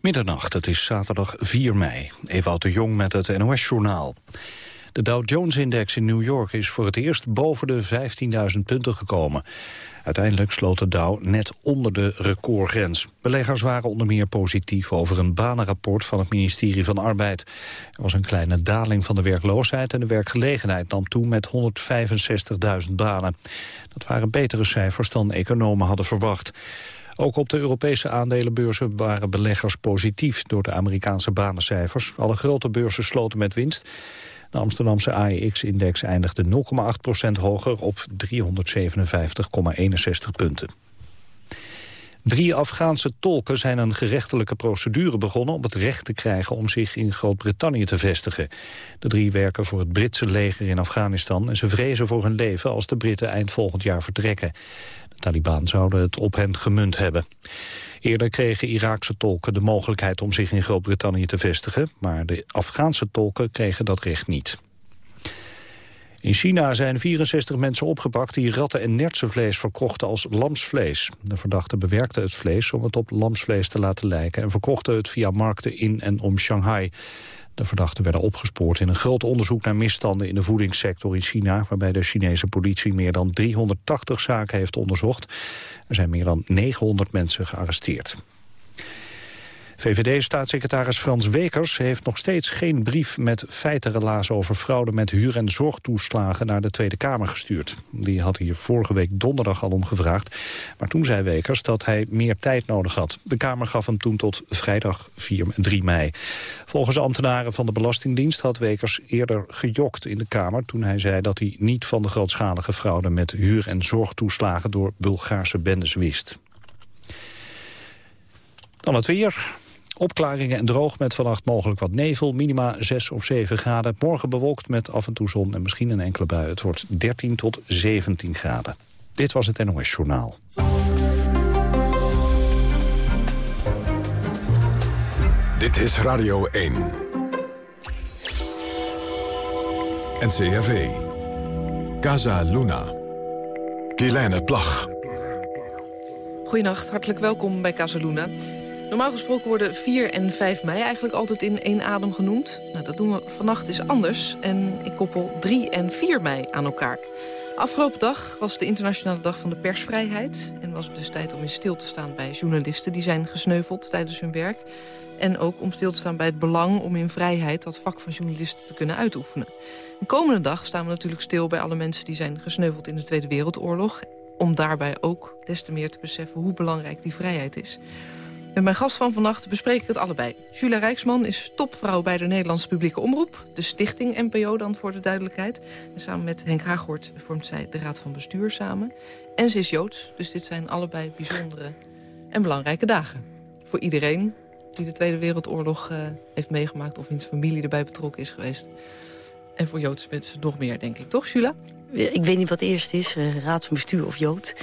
Middernacht, het is zaterdag 4 mei. Ewout de Jong met het NOS-journaal. De Dow Jones-index in New York is voor het eerst boven de 15.000 punten gekomen. Uiteindelijk sloot de Dow net onder de recordgrens. Beleggers waren onder meer positief over een banenrapport van het ministerie van Arbeid. Er was een kleine daling van de werkloosheid en de werkgelegenheid nam toe met 165.000 banen. Dat waren betere cijfers dan economen hadden verwacht. Ook op de Europese aandelenbeurzen waren beleggers positief door de Amerikaanse banencijfers. Alle grote beurzen sloten met winst. De Amsterdamse AEX-index eindigde 0,8% hoger op 357,61 punten. Drie Afghaanse tolken zijn een gerechtelijke procedure begonnen... om het recht te krijgen om zich in Groot-Brittannië te vestigen. De drie werken voor het Britse leger in Afghanistan... en ze vrezen voor hun leven als de Britten eind volgend jaar vertrekken. Taliban zouden het op hen gemunt hebben. Eerder kregen Iraakse tolken de mogelijkheid om zich in Groot-Brittannië te vestigen, maar de Afghaanse tolken kregen dat recht niet. In China zijn 64 mensen opgepakt die ratten- en nertsenvlees verkochten als lamsvlees. De verdachten bewerkten het vlees om het op lamsvlees te laten lijken... en verkochten het via markten in en om Shanghai. De verdachten werden opgespoord in een groot onderzoek naar misstanden in de voedingssector in China, waarbij de Chinese politie meer dan 380 zaken heeft onderzocht. Er zijn meer dan 900 mensen gearresteerd. VVD-staatssecretaris Frans Wekers heeft nog steeds geen brief met feitenrelaas over fraude met huur- en zorgtoeslagen naar de Tweede Kamer gestuurd. Die had hier vorige week donderdag al om gevraagd. Maar toen zei Wekers dat hij meer tijd nodig had. De Kamer gaf hem toen tot vrijdag 4, 3 mei. Volgens ambtenaren van de Belastingdienst had Wekers eerder gejokt in de Kamer... toen hij zei dat hij niet van de grootschalige fraude met huur- en zorgtoeslagen door Bulgaarse bendes wist. Dan het weer. Opklaringen en droog met vannacht mogelijk wat nevel. Minima 6 of 7 graden. Morgen bewolkt met af en toe zon en misschien een enkele bui. Het wordt 13 tot 17 graden. Dit was het NOS Journaal. Dit is Radio 1. NCRV. Casa Luna. Kielijne Plag. Goedenacht, hartelijk welkom bij Casa Luna. Normaal gesproken worden 4 en 5 mei eigenlijk altijd in één adem genoemd. Nou, dat doen we vannacht is anders en ik koppel 3 en 4 mei aan elkaar. Afgelopen dag was de internationale dag van de persvrijheid... en was het dus tijd om in stil te staan bij journalisten... die zijn gesneuveld tijdens hun werk. En ook om stil te staan bij het belang om in vrijheid... dat vak van journalisten te kunnen uitoefenen. De komende dag staan we natuurlijk stil bij alle mensen... die zijn gesneuveld in de Tweede Wereldoorlog... om daarbij ook des te meer te beseffen hoe belangrijk die vrijheid is. Met mijn gast van vannacht bespreek ik het allebei. Julia Rijksman is topvrouw bij de Nederlandse publieke omroep. De stichting NPO dan voor de duidelijkheid. En samen met Henk Haaghoort vormt zij de Raad van Bestuur samen. En ze is Joods, dus dit zijn allebei bijzondere en belangrijke dagen. Voor iedereen die de Tweede Wereldoorlog uh, heeft meegemaakt... of wiens familie erbij betrokken is geweest. En voor Joodse mensen nog meer, denk ik. Toch, Jula? Ik weet niet wat eerst is, uh, Raad van Bestuur of Jood.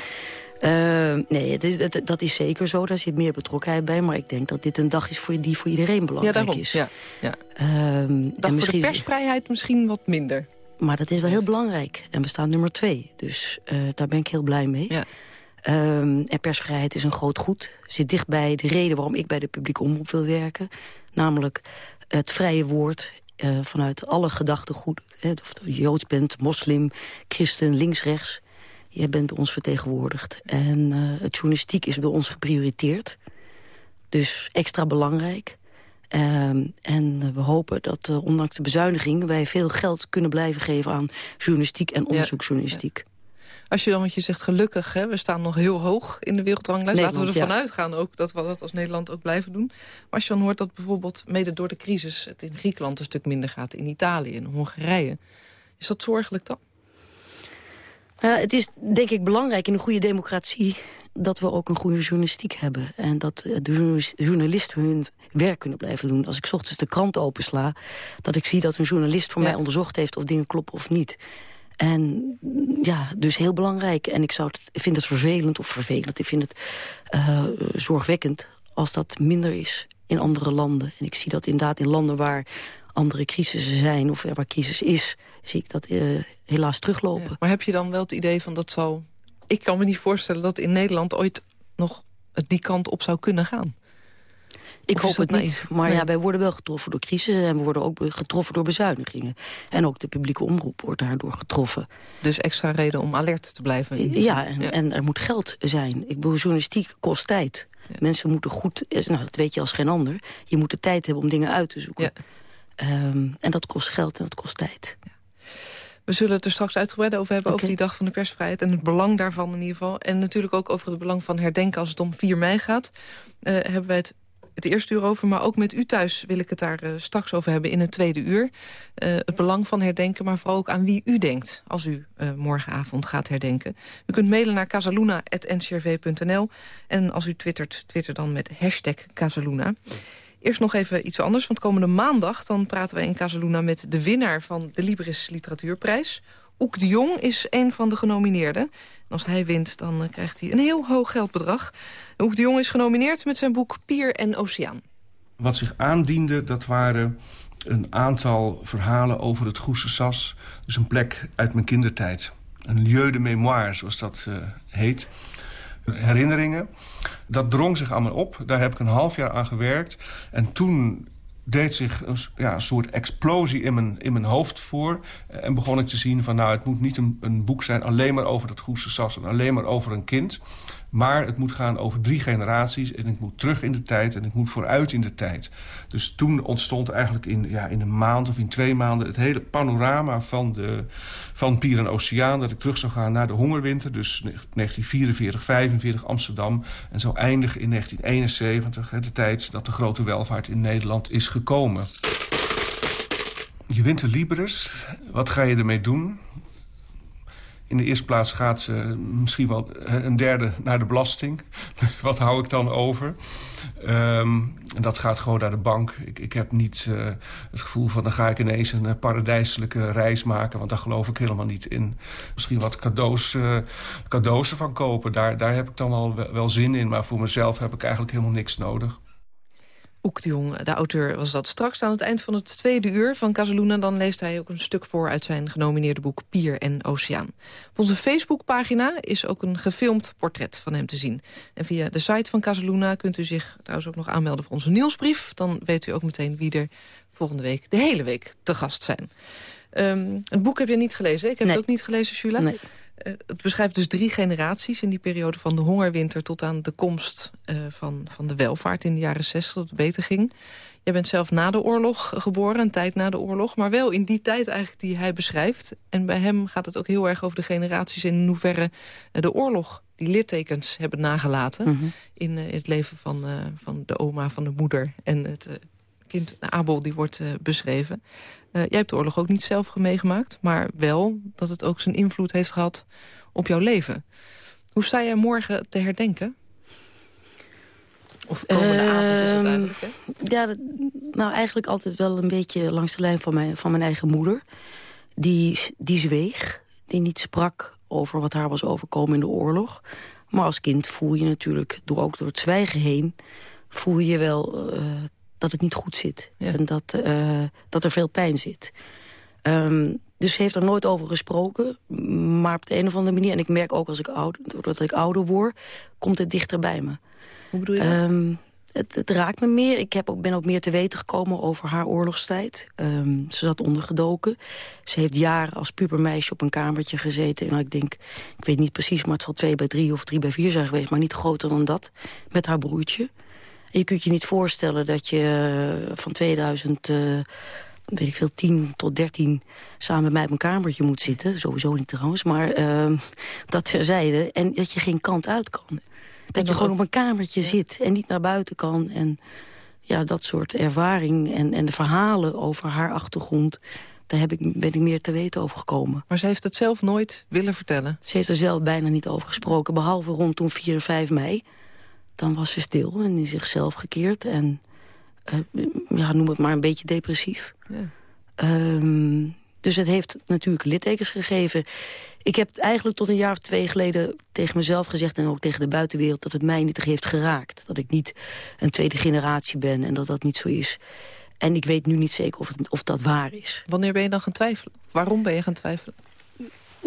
Uh, nee, het is, het, dat is zeker zo. Daar zit meer betrokkenheid bij. Maar ik denk dat dit een dag is voor, die voor iedereen belangrijk ja, is. Ja, ja. Uh, dag en voor de persvrijheid misschien wat minder. Maar dat is wel heel belangrijk. En we staan nummer twee. Dus uh, daar ben ik heel blij mee. Ja. Um, en persvrijheid is een groot goed. Zit dichtbij de reden waarom ik bij de publieke omroep wil werken. Namelijk het vrije woord uh, vanuit alle gedachtegoed. Of je Joods bent, moslim, christen, links, rechts Jij bent bij ons vertegenwoordigd. En uh, het journalistiek is bij ons geprioriteerd. Dus extra belangrijk. Uh, en we hopen dat uh, ondanks de bezuiniging... wij veel geld kunnen blijven geven aan journalistiek en onderzoeksjournalistiek. Ja, Als je dan, wat je zegt, gelukkig, hè, we staan nog heel hoog in de wereldranglijst. Laten we ervan ja. uitgaan ook dat we dat als Nederland ook blijven doen. Maar als je dan hoort dat bijvoorbeeld mede door de crisis... het in Griekenland een stuk minder gaat, in Italië, in Hongarije... is dat zorgelijk dan? Uh, het is denk ik belangrijk in een goede democratie dat we ook een goede journalistiek hebben. En dat de journalisten hun werk kunnen blijven doen. Als ik ochtends de krant opensla, dat ik zie dat een journalist voor ja. mij onderzocht heeft of dingen kloppen of niet. En ja, dus heel belangrijk. En ik zou het, ik vind het vervelend, of vervelend, ik vind het uh, zorgwekkend als dat minder is in andere landen. En ik zie dat inderdaad in landen waar andere crisissen zijn of waar crisis is, zie ik dat uh, helaas teruglopen. Ja, maar heb je dan wel het idee van dat zal... Ik kan me niet voorstellen dat in Nederland ooit nog die kant op zou kunnen gaan. Ik hoop het niet. Maar ja, wij worden wel getroffen door crisis en we worden ook getroffen door bezuinigingen. En ook de publieke omroep wordt daardoor getroffen. Dus extra reden om alert te blijven? Ja en, en, er moet geld zijn. Ik bedoel, journalistiek kost tijd. Mensen moeten goed, nou dat weet je als geen ander, je moet de tijd hebben om dingen uit te zoeken. Um, en dat kost geld en dat kost tijd. We zullen het er straks uitgebreid over hebben, over die dag van de persvrijheid... en het belang daarvan in ieder geval. En natuurlijk ook over het belang van herdenken als het om 4 mei gaat. Uh, hebben wij het het eerste uur over, maar ook met u thuis wil ik het daar uh, straks over hebben in het tweede uur. Uh, het belang van herdenken, maar vooral ook aan wie u denkt als u uh, morgenavond gaat herdenken. U kunt mailen naar casaluna.ncrv.nl en als u twittert, twitter dan met hashtag Casaluna. Eerst nog even iets anders, want komende maandag... dan praten wij in Casaluna met de winnaar van de Libris Literatuurprijs. Oek de Jong is een van de genomineerden. En als hij wint, dan uh, krijgt hij een heel hoog geldbedrag. Oek de Jong is genomineerd met zijn boek Pier en Oceaan. Wat zich aandiende, dat waren een aantal verhalen over het Goese Sas. Dus een plek uit mijn kindertijd. Een lieu de mémoire, zoals dat uh, heet herinneringen. Dat drong zich allemaal op. Daar heb ik een half jaar aan gewerkt. En toen deed zich een, ja, een soort explosie in mijn, in mijn hoofd voor. En begon ik te zien van nou, het moet niet een, een boek zijn... alleen maar over dat Goese Sas en alleen maar over een kind. Maar het moet gaan over drie generaties. En ik moet terug in de tijd en ik moet vooruit in de tijd. Dus toen ontstond eigenlijk in, ja, in een maand of in twee maanden... het hele panorama van, de, van Pier en Oceaan. Dat ik terug zou gaan naar de hongerwinter. Dus 1944, 45 Amsterdam. En zo eindig in 1971, de tijd dat de grote welvaart in Nederland is gekomen. Je wint. Wat ga je ermee doen? In de eerste plaats gaat ze misschien wel een derde naar de belasting. Wat hou ik dan over? En dat gaat gewoon naar de bank. Ik, ik heb niet uh, het gevoel van... dan ga ik ineens een paradijselijke reis maken... want daar geloof ik helemaal niet in. Misschien wat cadeaus, uh, ervan kopen. Daar, daar heb ik dan wel, wel zin in. Maar voor mezelf heb ik eigenlijk helemaal niks nodig. Oek de auteur, was dat straks aan het eind van het tweede uur van Casaluna. Dan leest hij ook een stuk voor uit zijn genomineerde boek Pier en Oceaan. Op onze Facebookpagina is ook een gefilmd portret van hem te zien. En via de site van Casaluna kunt u zich trouwens ook nog aanmelden voor onze nieuwsbrief. Dan weet u ook meteen wie er volgende week de hele week te gast zijn. Um, het boek heb je niet gelezen. Ik heb het ook niet gelezen, Jula. Nee. Uh, het beschrijft dus drie generaties in die periode van de hongerwinter... tot aan de komst uh, van, van de welvaart in de jaren 60, dat het beter ging. Jij bent zelf na de oorlog geboren, een tijd na de oorlog... maar wel in die tijd eigenlijk die hij beschrijft. En bij hem gaat het ook heel erg over de generaties... in hoeverre uh, de oorlog die littekens hebben nagelaten... Mm -hmm. in het leven van, van de oma, van de moeder en het kind Abel die wordt uh, beschreven. Uh, jij hebt de oorlog ook niet zelf meegemaakt... maar wel dat het ook zijn invloed heeft gehad op jouw leven. Hoe sta jij morgen te herdenken? Of komende uh, avond is het eigenlijk, hè? Ja, dat, nou eigenlijk altijd wel een beetje langs de lijn van mijn, van mijn eigen moeder. Die, die zweeg, die niet sprak over wat haar was overkomen in de oorlog. Maar als kind voel je natuurlijk, door, ook door het zwijgen heen... voel je wel uh, dat het niet goed zit. En dat, uh, dat er veel pijn zit. Um, dus ze heeft er nooit over gesproken. Maar op de een of andere manier, en ik merk ook als ik ouder, doordat ik ouder word, komt het dichter bij me. Hoe bedoel je dat? Um, het, het, raakt me meer. Ik heb ook, ben ook meer te weten gekomen over haar oorlogstijd. Um, ze zat ondergedoken. Ze heeft jaren als pubermeisje op een kamertje gezeten. En ik denk, ik weet niet precies, maar het zal twee bij drie of drie bij vier zijn geweest. Maar niet groter dan dat. Met haar broertje. Je kunt je niet voorstellen dat je eh, van 2000 uh, weet ik veel, 10 tot 13 samen met mij op een kamertje moet zitten. Sowieso niet trouwens, maar uh, dat terzijde. En dat je geen kant uit kan. Dat je gewoon op een kamertje ja. zit en niet naar buiten kan. En ja, dat soort ervaring en, en de verhalen over haar achtergrond... daar heb ik, ben ik meer te weten over gekomen. Maar ze heeft het zelf nooit willen vertellen? Ze heeft er zelf bijna niet over gesproken, behalve rondom 4 en 5 mei dan was ze stil en in zichzelf gekeerd. En uh, ja, noem het maar een beetje depressief. Ja. Um, dus het heeft natuurlijk littekens gegeven. Ik heb eigenlijk tot een jaar of twee geleden tegen mezelf gezegd... en ook tegen de buitenwereld dat het mij niet heeft geraakt. Dat ik niet een tweede generatie ben en dat dat niet zo is. En ik weet nu niet zeker of, het, of dat waar is. Wanneer ben je dan gaan twijfelen? Waarom ben je gaan twijfelen?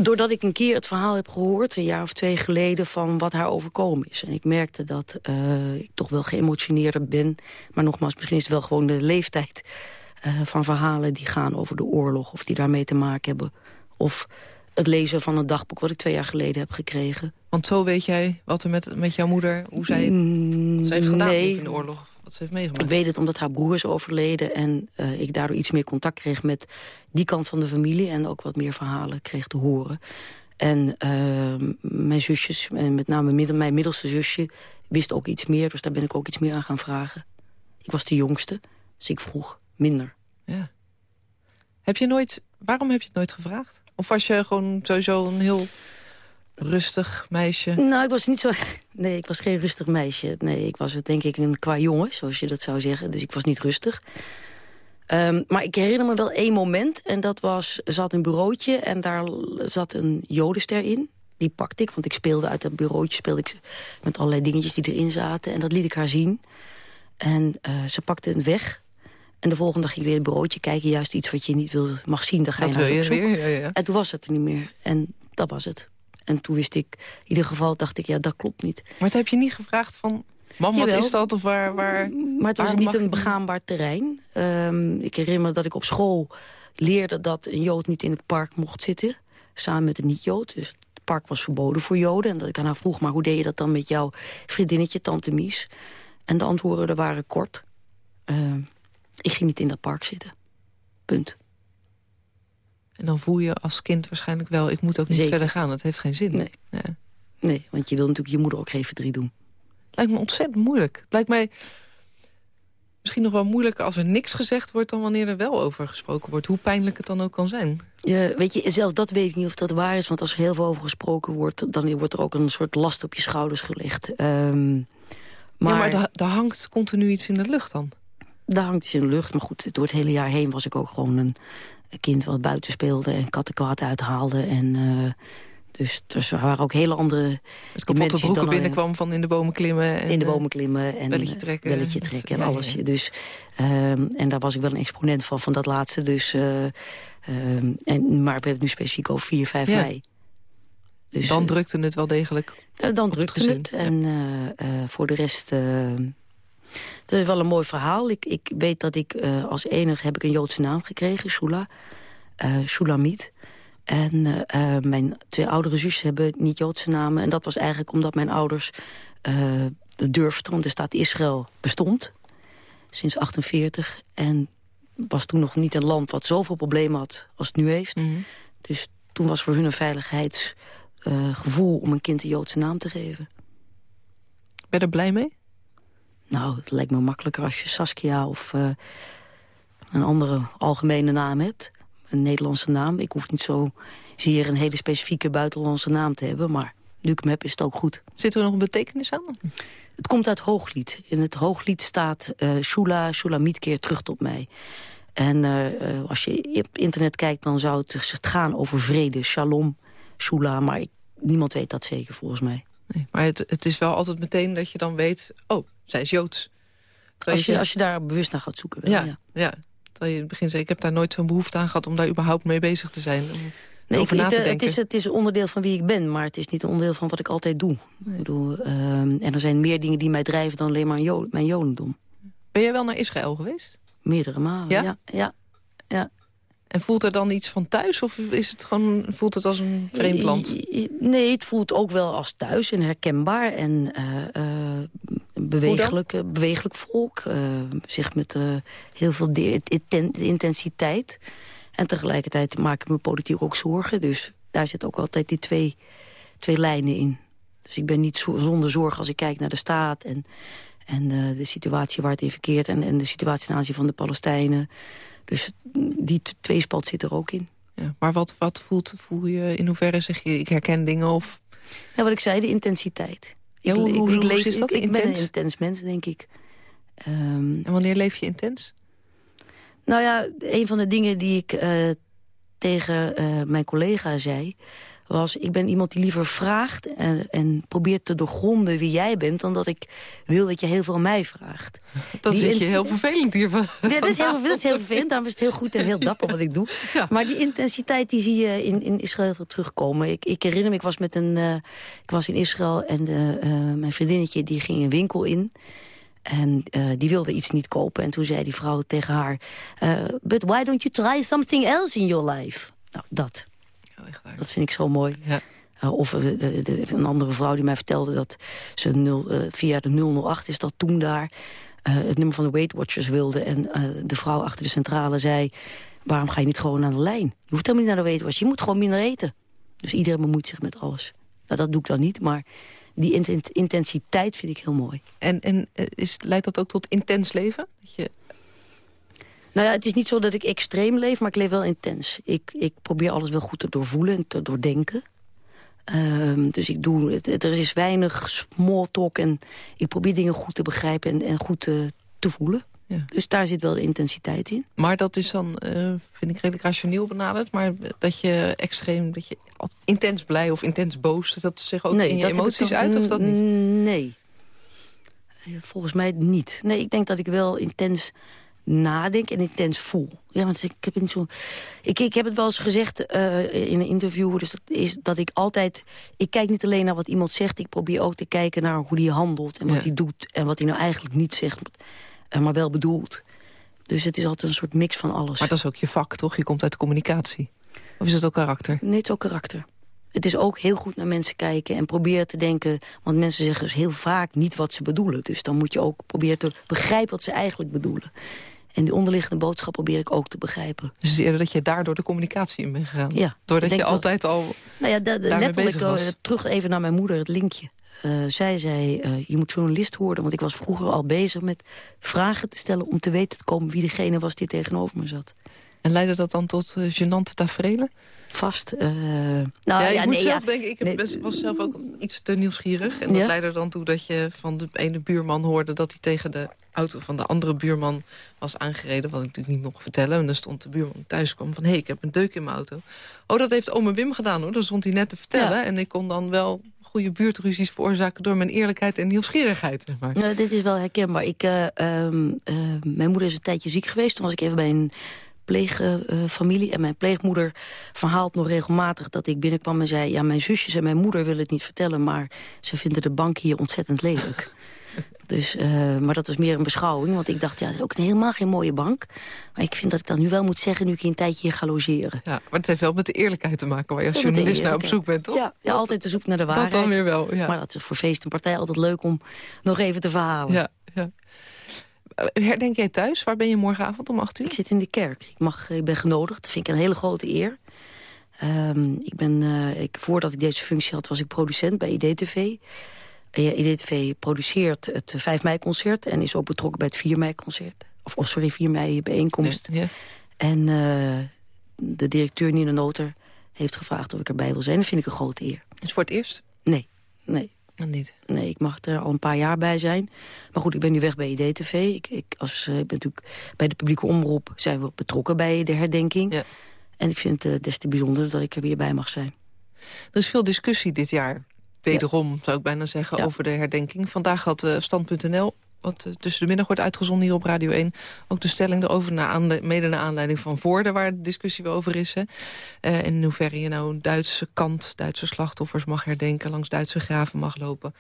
Doordat ik een keer het verhaal heb gehoord, een jaar of twee geleden... van wat haar overkomen is. En ik merkte dat uh, ik toch wel geëmotioneerder ben. Maar nogmaals, misschien is het wel gewoon de leeftijd... Uh, van verhalen die gaan over de oorlog of die daarmee te maken hebben. Of het lezen van een dagboek wat ik twee jaar geleden heb gekregen. Want zo weet jij wat er met, met jouw moeder, hoe zij, mm, wat ze heeft gedaan nee, in de oorlog? Wat ze heeft meegemaakt? Ik weet het omdat haar broer is overleden en uh, ik daardoor iets meer contact kreeg met die kant van de familie. En ook wat meer verhalen kreeg te horen. En uh, mijn zusjes, en met name mijn middelste zusje, wist ook iets meer. Dus daar ben ik ook iets meer aan gaan vragen. Ik was de jongste, dus ik vroeg minder. Ja. Heb je nooit, waarom heb je het nooit gevraagd? Of was je gewoon sowieso een heel rustig meisje? Nou, ik was niet zo... Nee, ik was geen rustig meisje. Nee, ik was denk ik een qua jongen, zoals je dat zou zeggen. Dus ik was niet rustig. Um, maar ik herinner me wel één moment. En dat was, zat een bureautje en daar zat een jodenster in. Die pakte ik, want ik speelde uit dat bureautje... speelde ik met allerlei dingetjes die erin zaten. En dat liet ik haar zien. En uh, ze pakte het weg. En de volgende dag ging ik weer het broodje kijken. Juist iets wat je niet wil, mag zien, dan ga je dat naar op zoek. Weer, ja, ja. En toen was het er niet meer. En dat was het. En toen wist ik, in ieder geval dacht ik, ja, dat klopt niet. Maar het heb je niet gevraagd van... Mam, wat is dat? Of waar, waar, maar het was niet een begaanbaar terrein. Um, ik herinner me dat ik op school leerde dat een Jood niet in het park mocht zitten. Samen met een niet-Jood. Dus het park was verboden voor Joden. En dat ik aan haar vroeg, maar hoe deed je dat dan met jouw vriendinnetje, tante Mies? En de antwoorden waren kort. Uh, ik ging niet in dat park zitten. Punt. En dan voel je als kind waarschijnlijk wel... ik moet ook niet verder gaan, dat heeft geen zin. Nee. Ja. nee, want je wil natuurlijk je moeder ook geen verdriet doen. Het lijkt me ontzettend moeilijk. Het lijkt mij misschien nog wel moeilijker als er niks gezegd wordt... dan wanneer er wel over gesproken wordt. Hoe pijnlijk het dan ook kan zijn. Ja, weet je, zelfs dat weet ik niet of dat waar is. Want als er heel veel over gesproken wordt... dan wordt er ook een soort last op je schouders gelegd. Um, maar, ja, maar daar hangt continu iets in de lucht dan daar hangt iets in de lucht. Maar goed, door het hele jaar heen was ik ook gewoon een, kind wat buiten speelde... en kattenkwaad uithaalde. En, uh, dus, dus er waren ook hele andere Het kapotte broeken eh, binnenkwam van in de bomen klimmen. En, in de bomen klimmen. En belletje trekken. Belletje trekken en alles. Dus, um, en daar was ik wel een exponent van, van dat laatste. Dus, uh, um, en, maar we hebben het nu specifiek over 4, 5 mei. Dus, dan drukte het wel degelijk Dan drukte het. het. En voor de rest het is wel een mooi verhaal. Ik, ik weet dat ik uh, als enige heb ik een Joodse naam gekregen, Shula. Uh, Shulamit. En uh, mijn twee oudere zusjes hebben niet Joodse namen. En dat was eigenlijk omdat mijn ouders de durfden. Want de staat Israël bestond sinds 48. En was toen nog niet een land wat zoveel problemen had als het nu heeft. Mhm. Dus toen was voor hun een veiligheidsgevoel om een kind een Joodse naam te geven. Ben je er blij mee? Nou, het lijkt me makkelijker als je Saskia of uh, een andere algemene naam hebt. Een Nederlandse naam. Ik hoef niet zo zeer een hele specifieke buitenlandse naam te hebben. Maar nu ik hem heb, is het ook goed. Zit er nog een betekenis aan? Het komt uit Hooglied. In het Hooglied staat uh, Shula, Shulamit keer terug tot mij. En uh, als je op internet kijkt, dan zou het gaan over vrede. Shalom, Shula, maar ik, niemand weet dat zeker volgens mij. Nee, maar het, het is wel altijd meteen dat je dan weet... oh, zij is Joods. Als je, als je daar bewust naar gaat zoeken. Wel, ja, ja. ja. Terwijl je in het begin zei, ik heb daar nooit zo'n behoefte aan gehad... om daar überhaupt mee bezig te zijn. Om nee, over na te denken. Het is, het is onderdeel van wie ik ben, maar het is niet een onderdeel van wat ik altijd doe. Ik bedoel, ehm, en er zijn meer dingen die mij drijven dan alleen maar mijn jodendom. Ben jij wel naar Israël geweest? Meerdere malen, ja. ja, ja, ja. En voelt er dan iets van thuis of is het gewoon, voelt het als een vreemd land? Nee, het voelt ook wel als thuis en herkenbaar en uh, uh, bewegelijk, bewegelijk volk. Uh, zich met heel veel intensiteit. En tegelijkertijd maak ik me politiek ook zorgen. Dus daar zit ook altijd die twee, twee lijnen in. Dus ik ben niet zonder zorg als ik kijk naar de staat en, en de situatie waar het in verkeert... en, en de situatie ten aanzien van de Palestijnen... Dus die tweespalt zit er ook in. Ja, maar wat, wat voelt, voel je, in hoeverre zeg je, ik herken dingen of... Ja, wat ik zei, de intensiteit. Ja, hoe, ik, hoe, ik, leef, is dat, ik, ben een intens mens, denk ik. Um, en wanneer leef je intens? Nou ja, een van de dingen die ik uh, tegen uh, mijn collega zei... was... ik ben iemand die liever vraagt en, en probeert te doorgronden wie jij bent... dan dat ik wil dat je heel veel mij vraagt. Dat is je heel vervelend hiervan. Ja, dat, is heel, dat is heel vervelend, daarom is het heel goed en heel dapper wat ik doe. Maar die intensiteit die zie je in, in Israël heel veel terugkomen. Ik, ik herinner me, ik was, met een, uh, ik was in Israël en de, uh, mijn vriendinnetje die ging een winkel in... En uh, die wilde iets niet kopen. En toen zei die vrouw tegen haar... Uh, but why don't you try something else in your life? Nou, dat. Oh, dat vind ik zo mooi. Ja. Uh, of de, de, een andere vrouw die mij vertelde dat ze nul, via de 008 is dat toen daar... het nummer van de Weight Watchers wilde. En de vrouw achter de centrale zei... waarom ga je niet gewoon aan de lijn? Je hoeft helemaal niet naar de Weight Watchers. Je moet gewoon minder eten. Dus iedereen bemoeit zich met alles. Nou, dat doe ik dan niet, maar die intensiteit vind ik heel mooi. En, en eh, is, leidt dat ook tot intens leven? Dat je... Nou ja, het is niet zo dat ik extreem leef, maar ik leef wel intens. Ik, ik probeer alles wel goed te doorvoelen en te doordenken. Um, dus ik doe, het, er is weinig small talk en ik probeer dingen goed te begrijpen en, en goed te, te voelen. Ja. Dus daar zit wel de intensiteit in. Maar dat is dan, uh, vind ik redelijk rationeel benaderd. Maar dat je extreem, dat je intens blij of intens boos... dat zich ook in je emoties uit, of dat niet? Nee. Eh, volgens mij niet. Nee, ik denk dat ik wel intens nadenk en intens voel. Ja, want ik heb, zo, ik, ik heb het wel eens gezegd uh, in een interview... Dus dat is dat ik altijd... Ik kijk niet alleen naar wat iemand zegt... ik probeer ook te kijken naar hoe hij handelt en wat ja. hij doet... en wat hij nou eigenlijk niet zegt maar wel bedoeld. Dus het is altijd een soort mix van alles. Maar dat is ook je vak, toch? Je komt uit communicatie. Of is het ook karakter? Nee, het is ook karakter. Het is ook heel goed naar mensen kijken en proberen te denken... want mensen zeggen dus heel vaak niet wat ze bedoelen. Dus dan moet je ook proberen te begrijpen wat ze eigenlijk bedoelen. En die onderliggende boodschap probeer ik ook te begrijpen. Dus eerder dat je daardoor de communicatie in bent gegaan? Ja. Doordat je altijd al Nou ja, letterlijk uh, terug even naar mijn moeder, het linkje. Uh, zij zei, uh, je moet journalist worden. Want ik was vroeger al bezig met vragen te stellen... om te weten te komen wie degene was die tegenover me zat. En leidde dat dan tot uh, gênante tafereelen? Vast. Uh, nou, ja, ik ja, moet nee, zelf ja, denken, ik nee, best, was zelf ook iets te nieuwsgierig. En dat leidde dan toe dat je van de ene buurman hoorde... dat hij tegen de auto van de andere buurman was aangereden. Wat ik natuurlijk niet mocht vertellen. En dan stond de buurman thuis kwam van... hé, hey, ik heb een deuk in mijn auto. Oh, dat heeft ome Wim gedaan, hoor. Dat stond hij net te vertellen. En ik kon dan wel goede buurtruzies veroorzaken... door mijn eerlijkheid en nieuwsgierigheid. Zeg maar. nou, dit is wel herkenbaar. Ik, uh, uh, mijn moeder is een tijdje ziek geweest. Toen was ik even bij een pleegfamilie. en mijn pleegmoeder verhaalt nog regelmatig dat ik binnenkwam en zei... ja, mijn zusjes en mijn moeder willen het niet vertellen... maar ze vinden de bank hier ontzettend lelijk. Dus, uh, maar dat was meer een beschouwing. Want ik dacht, ja, dat is ook helemaal geen mooie bank. Maar ik vind dat ik dat nu wel moet zeggen... nu ik een tijdje hier ga logeren. Ja, maar het heeft wel met de eerlijkheid te maken... waar je als journalist naar op zoek bent, toch? Ja, ja altijd te zoek naar de waarheid. Dat dan weer wel, ja. Maar dat is voor feest en partij altijd leuk om nog even te verhalen. Ja. Herdenk jij thuis? Waar ben je morgenavond om acht uur? Ik zit in de kerk. Ik, mag, ik ben genodigd. Dat vind ik een hele grote eer. Um, ik ben, uh, ik, voordat ik deze functie had, was ik producent bij IDTV. IDTV produceert het 5 mei-concert... en is ook betrokken bij het 4 mei-concert. Of, of, sorry, 4 mei-bijeenkomst. Ja, En uh, de directeur Nina Noter heeft gevraagd of ik erbij wil zijn. Dat vind ik een grote eer. Is het voor het eerst? Nee, nee. Dan niet? Nee, ik mag er al een paar jaar bij zijn. Maar goed, ik ben nu weg bij IDTV. Ik, ik, als, uh, ik ben natuurlijk bij de publieke omroep zijn we betrokken bij de herdenking. Ja. En ik vind het uh, des te bijzonder dat ik er weer bij mag zijn. Er is veel discussie dit jaar wederom, zou ik bijna zeggen, over de herdenking. Vandaag had uh, Stand.nl, wat uh, tussen de middag wordt uitgezonden hier op Radio 1... ook de stelling erover, naar mede naar aanleiding van Voorde... waar de discussie over is. Hè. Uh, in hoeverre je nou Duitse kant, Duitse slachtoffers mag herdenken... langs Duitse graven mag lopen.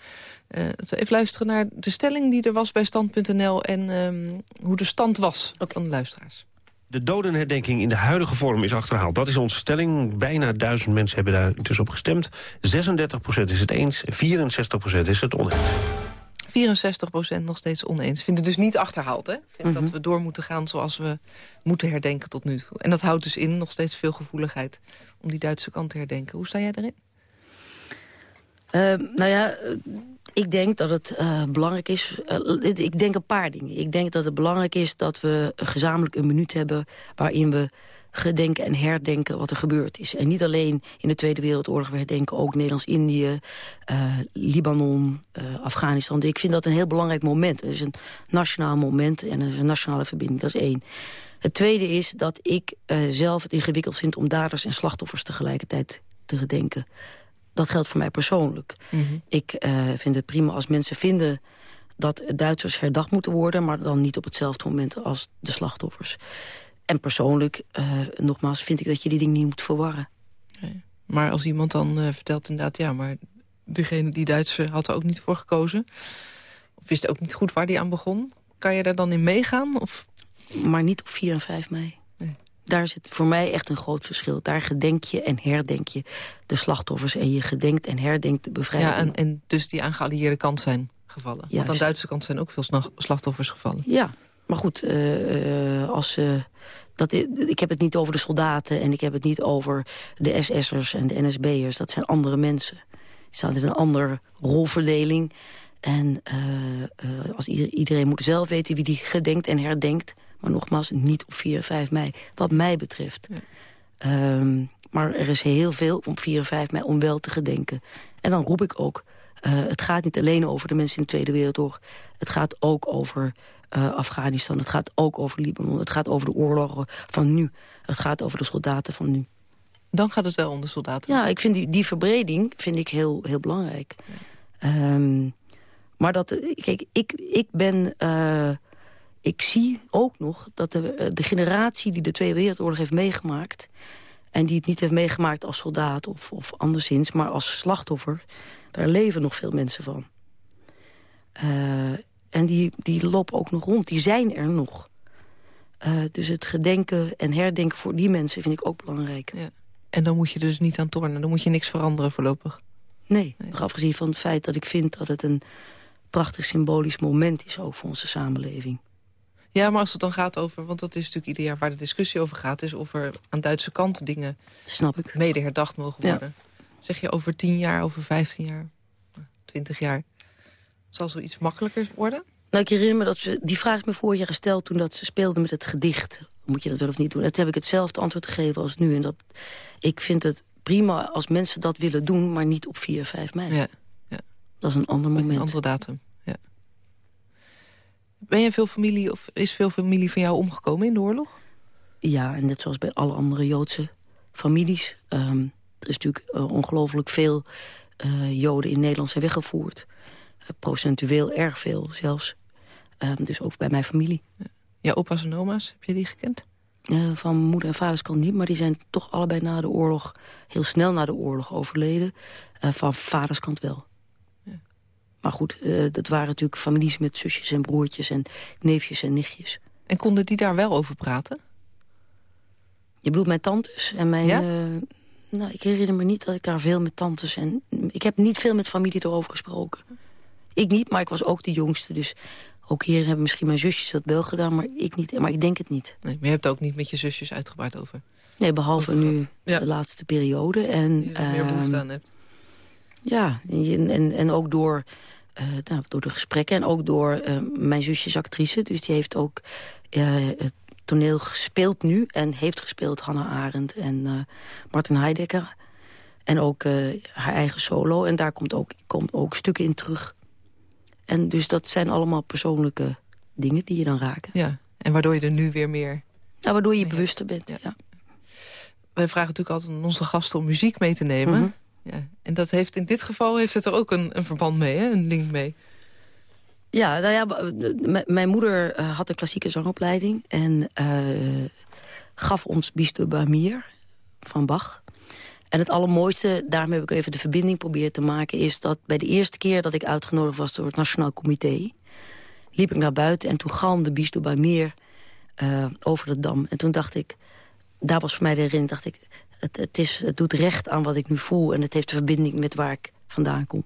even luisteren naar de stelling die er was bij Stand.nl... en um, hoe de stand was okay. van de luisteraars. De dodenherdenking in de huidige vorm is achterhaald. Dat is onze stelling. Bijna duizend mensen hebben daar intussen op gestemd. 36% is het eens, 64% is het oneens. 64% nog steeds oneens. Vindt het dus niet achterhaald, hè? Vindt mm dat mhm. we door moeten gaan zoals we moeten herdenken tot nu toe. En dat houdt dus in nog steeds veel gevoeligheid om die Duitse kant te herdenken. Hoe sta jij daarin? Uh, nou ja, ik denk dat het uh, belangrijk is... Uh, ik denk een paar dingen. Ik denk dat het belangrijk is dat we gezamenlijk een minuut hebben... waarin we gedenken en herdenken wat er gebeurd is. En niet alleen in de Tweede Wereldoorlog, we herdenken ook Nederlands-Indië, uh, Libanon, Afghanistan. Ik vind dat een heel belangrijk moment. Het is een nationaal moment en een nationale verbinding, dat is één. Het tweede is dat ik zelf het ingewikkeld vind om daders en slachtoffers tegelijkertijd te gedenken. Dat geldt voor mij persoonlijk. Mhm. Ik vind het prima als mensen vinden dat Duitsers herdacht moeten worden... maar dan niet op hetzelfde moment als de slachtoffers. En persoonlijk, uh, nogmaals, vind ik dat je die dingen niet moet verwarren. Nee. Maar als iemand dan uh, vertelt inderdaad... ja, maar degene die Duitser had er ook niet voor gekozen... of wist ook niet goed waar die aan begon... kan je daar dan in meegaan? Of? Maar niet op 4 en 5 mei. Nee. Daar zit voor mij echt een groot verschil. Daar gedenk je en herdenk je de slachtoffers... en je gedenkt en herdenkt de bevrijding. Ja, en, en dus die aan geallieerde kant zijn gevallen. Want aan de Duitse kant zijn ook veel slachtoffers gevallen. Ja, maar goed, uh, als, uh, dat, ik heb het niet over de soldaten... en ik heb het niet over de SS'ers en de NSB'ers. Dat zijn andere mensen. Die staan in een andere rolverdeling. En uh, als iedereen moet zelf weten wie die gedenkt en herdenkt. Maar nogmaals, niet op 4 en 5 mei, wat mij betreft. Ja. Um, maar er is heel veel om 4 en 5 mei om wel te gedenken. En dan roep ik ook uh, het gaat niet alleen over de mensen in de Tweede Wereldoorlog. Het gaat ook over uh, Afghanistan. Het gaat ook over Libanon. Het gaat over de oorlogen van nu. Het gaat over de soldaten van nu. Dan gaat het wel om de soldaten? Ja, ik vind die, die verbreding vind ik heel, heel belangrijk. Ja. Um, maar dat, kijk, ik, ik ben... Uh, ik zie ook nog dat de, de generatie die de Tweede Wereldoorlog heeft meegemaakt... en die het niet heeft meegemaakt als soldaat of, of anderszins... maar als slachtoffer daar leven nog veel mensen van. Uh, en die, die lopen ook nog rond, die zijn er nog. Uh, dus het gedenken en herdenken voor die mensen vind ik ook belangrijk. Ja. En dan moet je dus niet aan tornen, dan moet je niks veranderen voorlopig? Nee, nee. nog afgezien van het feit dat ik vind dat het een prachtig symbolisch moment is ook voor onze samenleving. Ja, maar als het dan gaat over, want dat is natuurlijk ieder jaar waar de discussie over gaat... is of er aan Duitse kant dingen Snap ik. mede herdacht mogen worden. Ja. Zeg je over 10 jaar, over 15 jaar, 20 jaar... zal zoiets makkelijker worden? Nou, ik herinner me dat ze, die vraag is me vorig jaar gesteld... toen dat ze speelden met het gedicht. Moet je dat wel of niet doen? En toen heb ik hetzelfde antwoord gegeven als nu. En dat, ik vind het prima als mensen dat willen doen... maar niet op 4, 5 mei. Ja, ja. Dat is een ander moment. Een andere datum, ja. Ben je veel familie, of is veel familie van jou omgekomen in de oorlog? Ja, en net zoals bij alle andere Joodse families... Um, er is natuurlijk uh, ongelooflijk veel uh, Joden in Nederland zijn weggevoerd. Uh, procentueel erg veel zelfs. Ehm, dus ook bij mijn familie. Ja. Opa's en oma's, heb je die gekend? van moeder en vaders kan niet, maar die zijn toch allebei na de oorlog... heel snel na de oorlog overleden. van vaders kant wel. Ja. Maar goed, dat waren natuurlijk families met zusjes en broertjes... en neefjes en nichtjes. En konden die daar wel over praten? Je bedoelt mijn tantes en mijn... Ja? Nou, ik herinner me niet dat ik daar veel met tantes en... Ik heb niet veel met familie erover gesproken. Ik niet, maar ik was ook de jongste. Dus ook hier hebben misschien mijn zusjes dat wel gedaan, maar ik niet. Maar ik denk het niet. Nee, maar je hebt ook niet met je zusjes uitgebreid over? Nee, behalve nu de laatste periode. En, je er meer behoefte aan hebt. Ja, en, en, en ook door, uh, nou, door de gesprekken en ook door uh, mijn zusje is actrice. Dus die heeft ook uh, het toneel gespeeld nu en heeft gespeeld Hannah Arendt en uh, Martin Heidegger. En ook uh, haar eigen solo. En daar komt ook, komt ook stukken in terug. En dus dat zijn allemaal persoonlijke dingen die je dan raken. Ja, en waardoor je er nu weer meer... Nou, waardoor je bewuster bent, ja. ja. Wij vragen natuurlijk altijd aan onze gasten om muziek mee te nemen. Mm -hmm. ja. En dat heeft in dit geval heeft het er ook een, een verband mee, hè? een link mee. Ja, nou ja, mijn moeder uh, had een klassieke zangopleiding... en uh, gaf ons de Bamier van Bach. En het allermooiste, daarmee heb ik even de verbinding proberen te maken... is dat bij de eerste keer dat ik uitgenodigd was door het Nationaal Comité... liep ik naar buiten en toen galmde Bis de uh, over de dam. En toen dacht ik, daar was voor mij de herinnering... dacht ik, het, het, is, het doet recht aan wat ik nu voel... en het heeft verbinding met waar ik vandaan kom.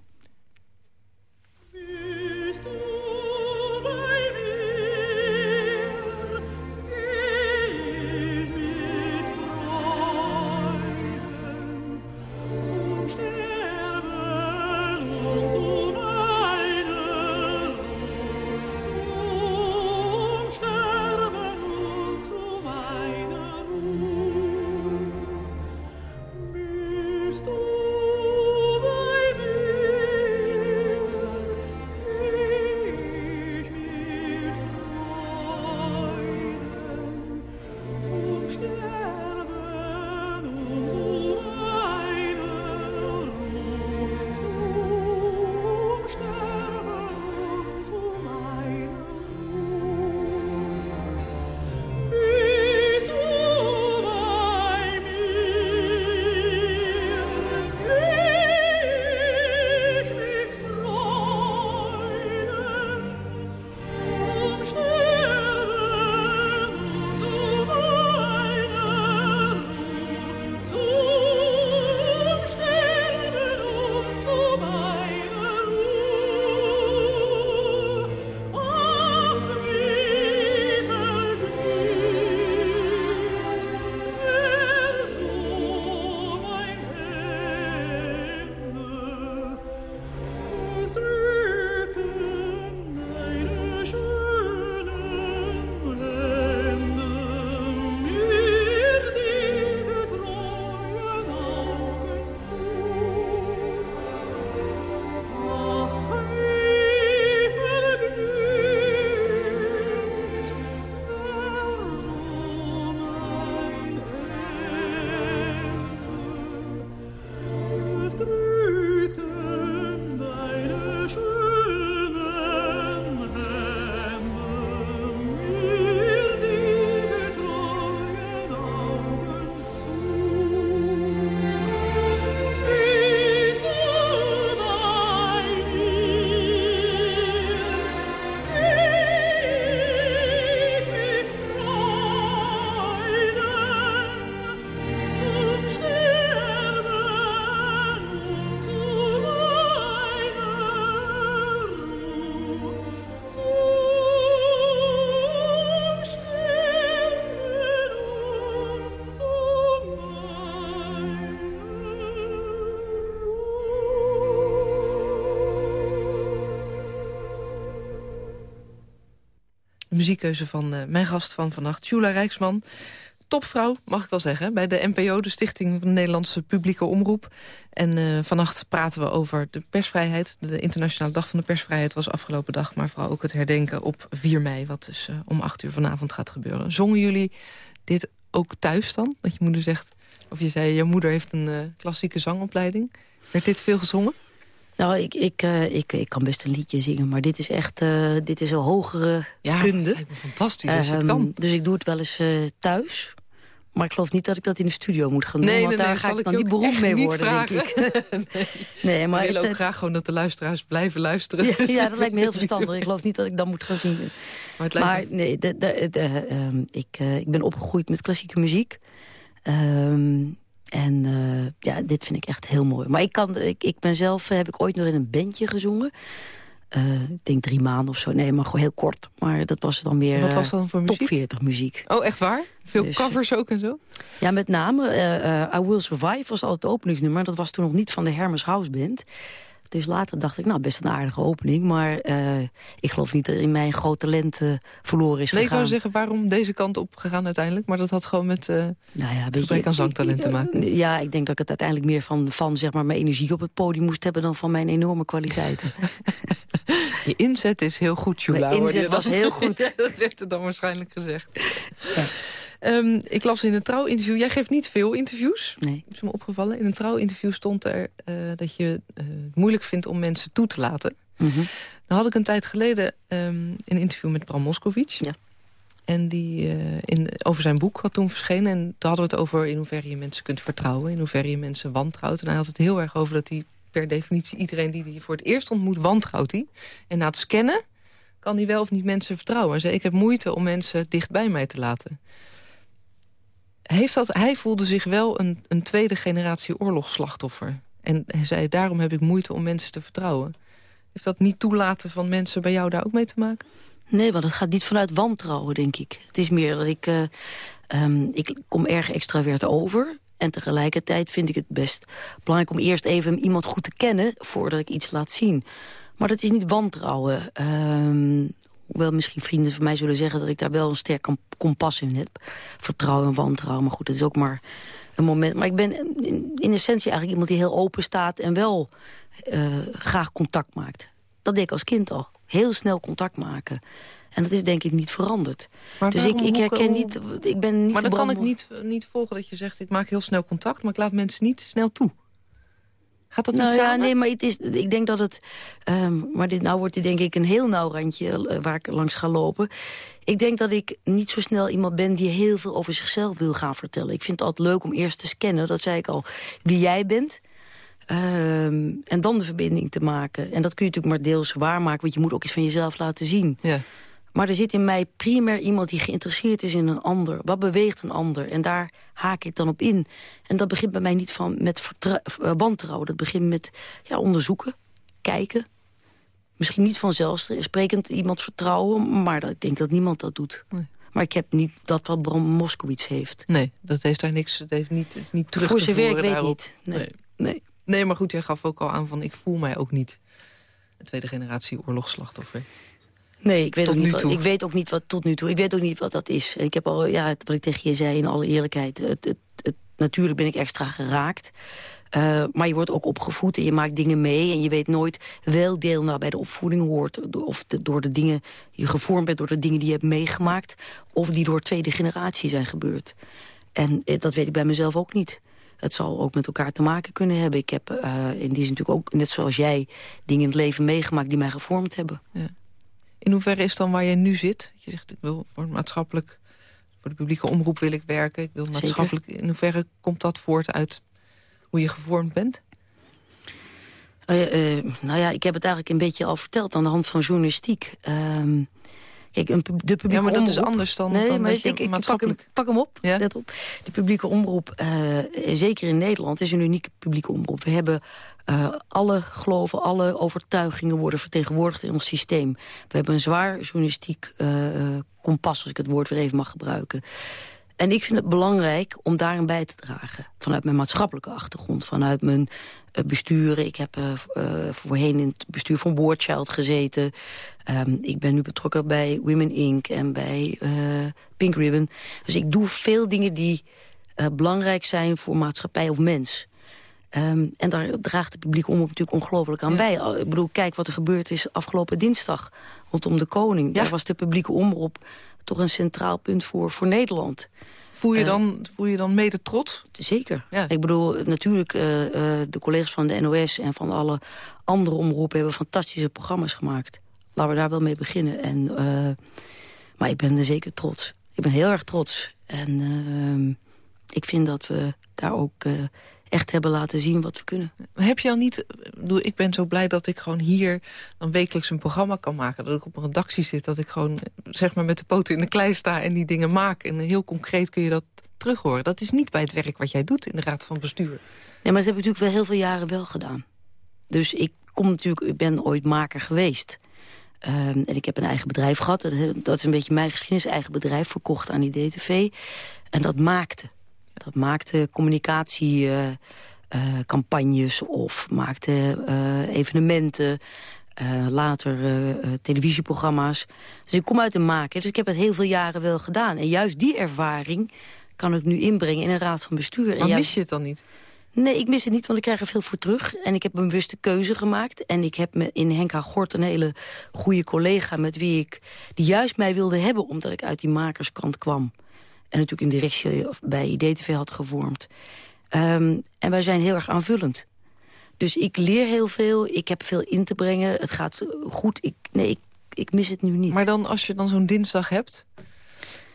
Muziekkeuze van mijn gast van vannacht, Jula Rijksman topvrouw, mag ik wel zeggen, bij de NPO, de Stichting van de Nederlandse Publieke Omroep. En uh, vannacht praten we over de persvrijheid. De Internationale Dag van de Persvrijheid was afgelopen dag... maar vooral ook het herdenken op 4 mei, wat dus uh, om 8 uur vanavond gaat gebeuren. Zongen jullie dit ook thuis dan? Dat je moeder zegt, of je zei, je moeder heeft een klassieke zangopleiding. Werd dit veel gezongen? Nou, ik, ik, uh, ik, ik kan best een liedje zingen, maar dit is echt uh, dit is een hogere ja, kunde. Ja, fantastisch als je het kan. Dus ik doe het wel eens uh, thuis. Maar ik geloof niet dat ik dat in de studio moet gaan doen. Nee, want nee, daar nee, ga ik ik dan niet beroemd mee worden, vragen. denk ik. nee. maar willen het, ook graag gewoon dat de luisteraars blijven luisteren. Ja, ja, dat lijkt me heel verstandig. Ik geloof niet dat ik dan moet gaan zien. Maar, het maar nee, de, de, de, uh, ik, uh, ik ben opgegroeid met klassieke muziek. Um, en uh, ja, dit vind ik echt heel mooi. Maar ik, kan, ik, ik ben zelf, heb ik ooit nog in een bandje gezongen. Uh, ik denk drie maanden of zo. Nee, maar gewoon heel kort. Maar dat was dan weer Wat was dan voor top muziek? 40 muziek. Oh, echt waar? Veel Dus, covers ook en zo? Ja, met name uh, I Will Survive was altijd het openingsnummer. Dat was toen nog niet van de Hermes House Band. Dus later dacht ik, nou, best een aardige opening. Maar uh, ik geloof niet dat in mijn groot talent uh, verloren is nee, gegaan. ik wou zeggen, waarom deze kant op gegaan uiteindelijk? Maar dat had gewoon met uh, nou ja, gebrek aan zangtalent te maken. Ja, ik denk dat ik het uiteindelijk meer van, van zeg maar, mijn energie op het podium moest hebben... dan van mijn enorme kwaliteiten. Je inzet is heel goed, Jula. Mijn inzet was heel goed. ja, dat werd er dan waarschijnlijk gezegd. Ja. Um, ik las in een trouwinterview... Jij geeft niet veel interviews. Nee. is me opgevallen. In een trouwinterview stond er uh, dat je het uh, moeilijk vindt om mensen toe te laten. Mm -hmm. Dan had ik een tijd geleden um, een interview met Bram Moskowitz. Ja. En die uh, in, over zijn boek wat toen verscheen. En toen hadden we het over in hoeverre je mensen kunt vertrouwen. In hoeverre je mensen wantrouwt. En hij had het heel erg over dat hij per definitie... iedereen die hij voor het eerst ontmoet, wantrouwt hij. En na het scannen kan hij wel of niet mensen vertrouwen. Hij zei, ik heb moeite om mensen dicht bij mij te laten heeft dat, hij voelde zich wel een, een tweede generatie oorlogsslachtoffer. En hij zei, daarom heb ik moeite om mensen te vertrouwen. Heeft dat niet toelaten van mensen bij jou daar ook mee te maken? Nee, want het gaat niet vanuit wantrouwen, denk ik. Het is meer dat ik... Uh, um, ik kom erg extravert over. En tegelijkertijd vind ik het best belangrijk om eerst even iemand goed te kennen... voordat ik iets laat zien. Maar dat is niet wantrouwen. Um, Hoewel misschien vrienden van mij zullen zeggen dat ik daar wel een sterk kompas in heb. Vertrouwen en wantrouwen. Maar goed, het is ook maar een moment. Maar ik ben in, in essentie eigenlijk iemand die heel open staat... en wel uh, graag contact maakt. Dat deed ik als kind al. Heel snel contact maken. En dat is denk ik niet veranderd. Maar dus ik, ik herken niet... Ik ben niet maar dan kan ik niet, niet volgen dat je zegt... ik maak heel snel contact, maar ik laat mensen niet snel toe. Gaat dat nou, niet ja, nee, maar het is, ik denk dat het... Um, maar dit, nou wordt dit denk ik een heel nauw randje uh, waar ik langs ga lopen. Ik denk dat ik niet zo snel iemand ben die heel veel over zichzelf wil gaan vertellen. Ik vind het altijd leuk om eerst te scannen, dat zei ik al, wie jij bent. Um, en dan de verbinding te maken. En dat kun je natuurlijk maar deels waarmaken, want je moet ook iets van jezelf laten zien. Ja. Maar er zit in mij primair iemand die geïnteresseerd is in een ander. Wat beweegt een ander? En daar haak ik dan op in. En dat begint bij mij niet van met wantrouwen. Dat begint met ja, onderzoeken, kijken. Misschien niet vanzelfsprekend iemand vertrouwen... maar dat, ik denk dat niemand dat doet. Nee. Maar ik heb niet dat wat Bram Moskowitz heeft. Nee, dat heeft daar niks het heeft niet, niet terug Voor te zover ik weet daarop. niet. Nee. Nee. nee. Nee, maar goed, jij gaf ook al aan van... ik voel mij ook niet een tweede generatie oorlogsslachtoffer. Nee, ik weet, Tot ook nu niet wat, ik weet ook niet wat tot nu toe. Ik weet ook niet wat dat is. Ik heb al, ja, wat ik tegen je zei in alle eerlijkheid. Het, het, het, natuurlijk ben ik extra geraakt. Uh, maar je wordt ook opgevoed en je maakt dingen mee. En je weet nooit welk deel nou bij de opvoeding hoort. Of de, door de dingen je gevormd bent, door de dingen die je hebt meegemaakt. Of die door tweede generatie zijn gebeurd. En eh, dat weet ik bij mezelf ook niet. Het zal ook met elkaar te maken kunnen hebben. Ik heb uh, in die zin natuurlijk ook, net zoals jij, dingen in het leven meegemaakt die mij gevormd hebben. Ja. In hoeverre is dan waar je nu zit? Je zegt, ik wil voor maatschappelijk, voor de publieke omroep wil ik werken. Ik wil maatschappelijk. In hoeverre komt dat voort uit hoe je gevormd bent? Uh, uh, nou ja, ik heb het eigenlijk een beetje al verteld aan de hand van journalistiek. Uh, kijk, een, de publieke ja, maar dat omroep, is anders dan, nee, dan maar ik, ik maatschappelijk... pak, hem, pak hem op, Ja? let op. De publieke omroep, uh, zeker in Nederland, is een unieke publieke omroep. We hebben uh, alle geloven, alle overtuigingen worden vertegenwoordigd in ons systeem. We hebben een zwaar journalistiek uh, kompas, als ik het woord weer even mag gebruiken. En ik vind het belangrijk om daarin bij te dragen. Vanuit mijn maatschappelijke achtergrond, vanuit mijn uh, besturen. Ik heb uh, uh, voorheen in het bestuur van Wordchild gezeten. Um, ik ben nu betrokken bij Women Inc. en bij Pink Ribbon. Dus ik doe veel dingen die belangrijk zijn voor maatschappij of mens. Um, en daar draagt de publiek om natuurlijk ongelooflijk aan ja. bij. Ik bedoel, kijk wat er gebeurd is afgelopen dinsdag rondom de koning. Ja. Daar was de publieke omroep toch een centraal punt voor, voor Nederland. Voel je, dan, voel je dan mede trots? Zeker. Ja. Ik bedoel, natuurlijk, uh, uh, de collega's van de NOS en van alle andere omroepen... hebben fantastische programma's gemaakt. Laten we daar wel mee beginnen. En, maar ik ben er zeker trots. Ik ben heel erg trots. En ik vind dat we daar ook echt hebben laten zien wat we kunnen. Heb je dan niet... Ik ben zo blij dat ik gewoon hier dan wekelijks een programma kan maken. Dat ik op een redactie zit. Dat ik gewoon zeg maar met de poten in de klei sta en die dingen maak. En heel concreet kun je dat terug horen. Dat is niet bij het werk wat jij doet in de Raad van Bestuur. Ja, maar dat heb ik natuurlijk wel heel veel jaren wel gedaan. Dus ik kom natuurlijk, ik ben ooit maker geweest. Um, en ik heb een eigen bedrijf gehad. Dat is een beetje mijn geschiedenis. Eigen bedrijf, verkocht aan IDTV. En dat maakte. Dat maakte communicatiecampagnes uh, uh, of maakte uh, evenementen. later televisieprogramma's. Dus ik kom uit de maken. Dus ik heb het heel veel jaren wel gedaan. En juist die ervaring kan ik nu inbrengen in een raad van bestuur. Maar en juist... mis je het dan niet? Nee, ik mis het niet, want ik krijg er veel voor terug. En ik heb een bewuste keuze gemaakt. En ik heb in Henk Gort een hele goede collega... met wie ik, die juist mij wilde hebben... omdat ik uit die makerskant kwam en natuurlijk een directie bij IDTV had gevormd. Um, en wij zijn heel erg aanvullend. Dus ik leer heel veel, ik heb veel in te brengen. Het gaat goed, ik, nee, ik, ik mis het nu niet. Maar dan, als je dan zo'n dinsdag hebt...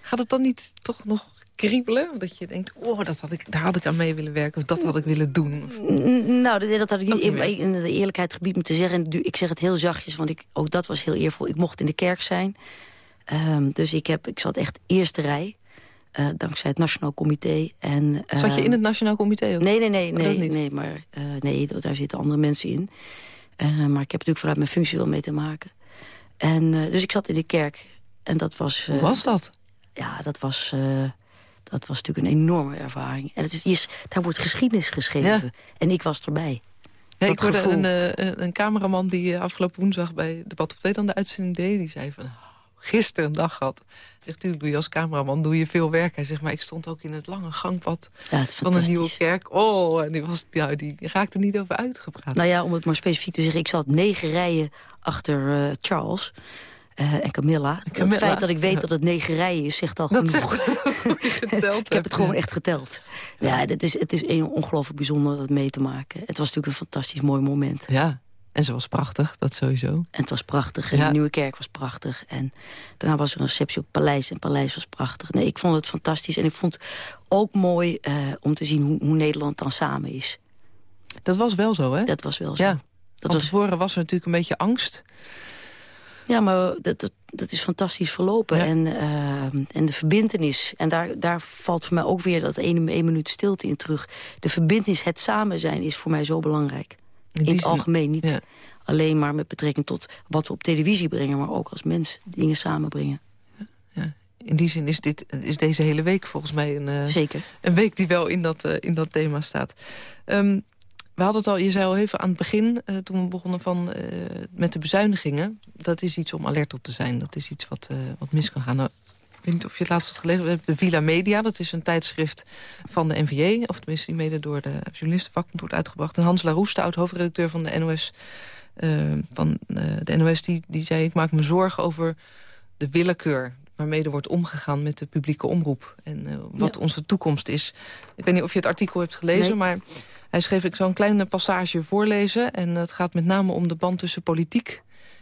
gaat het dan niet toch nog kriebelen? Dat je denkt, oh, dat had ik, daar had ik aan mee willen werken... of dat had ik willen doen? Of... Nou, dat, had ik niet. In de eerlijkheid gebied me te zeggen... ik zeg het heel zachtjes, want ik, ook dat was heel eervol. Ik mocht in de kerk zijn. Um, dus ik, heb, ik zat echt eerste rij. Uh, dankzij het Nationaal Comité. En, uh, Zat je in het Nationaal Comité? Of? Nee, nee, nee, nee, nee, nee, maar uh, nee, daar zitten andere mensen in. maar ik heb natuurlijk vanuit mijn functie wel mee te maken. En, dus ik zat in de kerk. En dat was... Hoe was dat? Ja, dat was, dat was natuurlijk een enorme ervaring. En het is, daar wordt geschiedenis geschreven. Ja. En ik was erbij. Ja, ik hoorde een, een, cameraman die afgelopen woensdag bij Debat op 2 dan de uitzending deed. Die zei van, gisteren een dag had. Zegt u, doe je als cameraman doe je veel werk. Hij zegt, maar ik stond ook in het lange gangpad ja, van een nieuwe kerk. Oh, en die, was, ja, die raakte niet over uitgepraat. Nou ja, om het maar specifiek te zeggen. Ik zat negen rijen achter uh, Charles... Uh, en Camilla. Camilla. Het feit dat ik weet dat het negen rijen is, zegt al dat genoeg. Zegt geteld ik heb het gewoon echt geteld. Ja, het is, het is een ongelooflijk bijzonder mee te maken. Het was natuurlijk een fantastisch mooi moment. Ja, en ze was prachtig, dat sowieso. En het was prachtig. En de Nieuwe Kerk was prachtig. En daarna was er een receptie op Paleis. En Paleis was prachtig. Nee, ik vond het fantastisch. En ik vond het ook mooi uh, om te zien hoe, hoe, Nederland dan samen is. Dat was wel zo, hè? Dat was wel zo. Ja. Dat Van tevoren was er natuurlijk een beetje angst. Ja, maar dat, dat, dat is fantastisch verlopen. Ja. En, uh, en de verbindenis. En daar, daar valt voor mij ook weer dat ene, één minuut stilte in terug. De verbindenis, het samen zijn, is voor mij zo belangrijk. In, het algemeen niet ja. alleen maar met betrekking tot wat we op televisie brengen... maar ook als mens dingen samenbrengen. Ja, in die zin is, dit, is deze hele week volgens mij een, uh, Zeker. een week die wel in dat, uh, in dat thema staat. Um, we hadden het al, je zei al even aan het begin, uh, toen we begonnen van, met de bezuinigingen. Dat is iets om alert op te zijn. Dat is iets wat, wat mis kan gaan. Nou, weet niet of je het laatst had gelezen. De Villa Media, dat is een tijdschrift van de NVJ. Of tenminste, die mede door de journalistenvakbond wordt uitgebracht. En Hans Laroes, de oud-hoofdredacteur van de NOS... Uh, van uh, de NOS, die, die zei... ik maak me zorgen over de willekeur waarmee er wordt omgegaan met de publieke omroep. En uh, wat ja. onze toekomst is. Ik weet niet of je het artikel hebt gelezen, nee. maar hij schreef... ik een kleine passage voorlezen. En het gaat met name om de band tussen politiek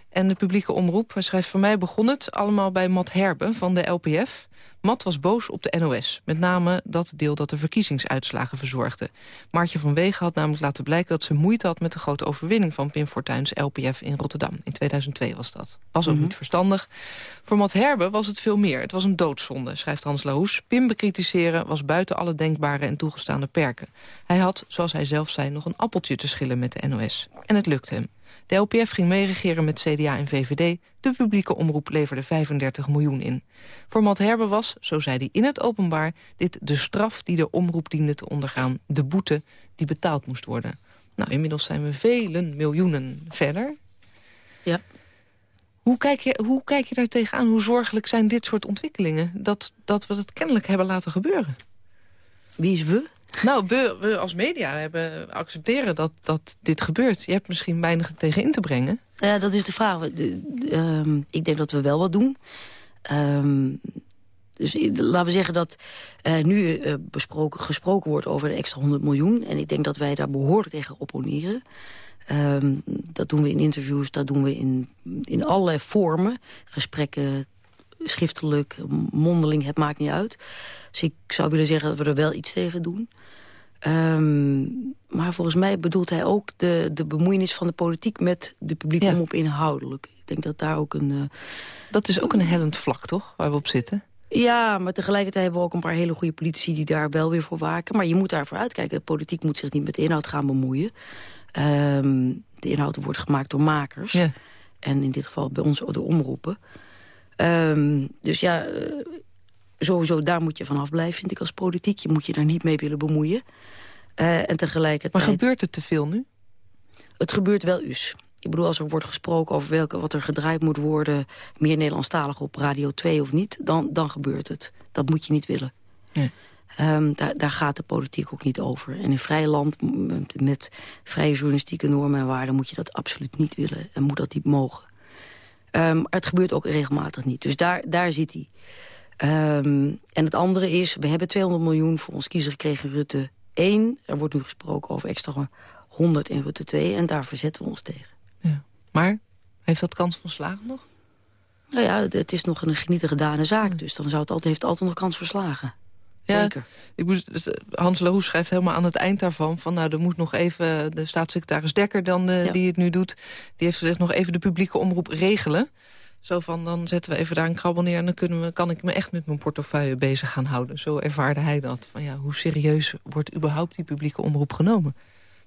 en de publieke omroep. Hij schrijft, voor mij begon het allemaal bij Matt Herbe van de LPF. Matt was boos op de NOS. Met name dat deel dat de verkiezingsuitslagen verzorgde. Maartje van Wegen had namelijk laten blijken dat ze moeite had... met de grote overwinning van Pim Fortuyn's LPF in Rotterdam. In 2002 was dat. Was ook mm -hmm. niet verstandig. Voor Matt Herbe was het veel meer. Het was een doodzonde, schrijft Hans Lahoes. Pim bekritiseren was buiten alle denkbare en toegestaande perken. Hij had, zoals hij zelf zei, nog een appeltje te schillen met de NOS. En het lukt hem. De LPF ging meeregeren met CDA en VVD. De publieke omroep leverde 35 miljoen in. Voor Matt Herbe was, zo zei hij in het openbaar... dit de straf die de omroep diende te ondergaan. De boete die betaald moest worden. Nou, inmiddels zijn we vele miljoenen verder. Ja. Hoe kijk, je, hoe kijk je daar tegenaan? Hoe zorgelijk zijn dit soort ontwikkelingen? Dat, dat we het kennelijk hebben laten gebeuren. Wie is we? Nou, we, als media hebben accepteren dat, dat dit gebeurt. Je hebt misschien weinig tegen in te brengen. Ja, dat is de vraag. Ehm, ik denk dat we wel wat doen. Ehm, dus laten we zeggen dat uh, nu uh, besproken, gesproken wordt over de extra 100 miljoen. En ik denk dat wij daar behoorlijk tegen opponeren. Um, dat doen we in interviews, dat doen we in, in allerlei vormen. Gesprekken, schriftelijk, mondeling, het maakt niet uit. Dus ik zou willen zeggen dat we er wel iets tegen doen. Um, maar volgens mij bedoelt hij ook de, de bemoeienis van de politiek... met de publieke ja. omroep inhoudelijk. Ik denk dat daar ook een... Uh, dat is ook een hellend vlak, toch, waar we op zitten? Ja, maar tegelijkertijd hebben we ook een paar hele goede politici... die daar wel weer voor waken. Maar je moet daarvoor uitkijken. De politiek moet zich niet met de inhoud gaan bemoeien. Um, de inhoud wordt gemaakt door makers. Ja. En in dit geval bij ons de omroepen. Um, dus ja, uh, sowieso daar moet je vanaf blijven, vind ik als politiek. Je moet je daar niet mee willen bemoeien. Uh, en tegelijkertijd... Maar gebeurt het te veel nu? Het gebeurt wel us. Ik bedoel, als er wordt gesproken over welke, wat er gedraaid moet worden... meer Nederlandstalig op Radio 2 of niet, dan, dan gebeurt het. Dat moet je niet willen. Um, daar, daar, gaat de politiek ook niet over. En in vrij land met vrije journalistieke normen en waarden... moet je dat absoluut niet willen en moet dat niet mogen. Um, het gebeurt ook regelmatig niet. Dus daar, daar zit hij. Um, en het andere is, we hebben 200 miljoen voor ons kiezer gekregen Rutte 1. Er wordt nu gesproken over extra 100 in Rutte 2 en daar verzetten we ons tegen. Ja. Maar heeft dat kans van slagen nog? Nou ja, het is nog een genieten gedane zaak. Ja. Dus dan zou het altijd, heeft het altijd nog kans verslagen. Ja, Zeker. Ik moest, Hans Lehoes schrijft helemaal aan het eind daarvan... van nou, er moet nog even de staatssecretaris Dekker dan, ja. die het nu doet... die heeft gezegd nog even de publieke omroep regelen. Zo van, dan zetten we even daar een krabbel neer... en dan kunnen we, kan ik me echt met mijn portefeuille bezig gaan houden. Zo ervaarde hij dat. Van, ja, hoe serieus wordt überhaupt die publieke omroep genomen?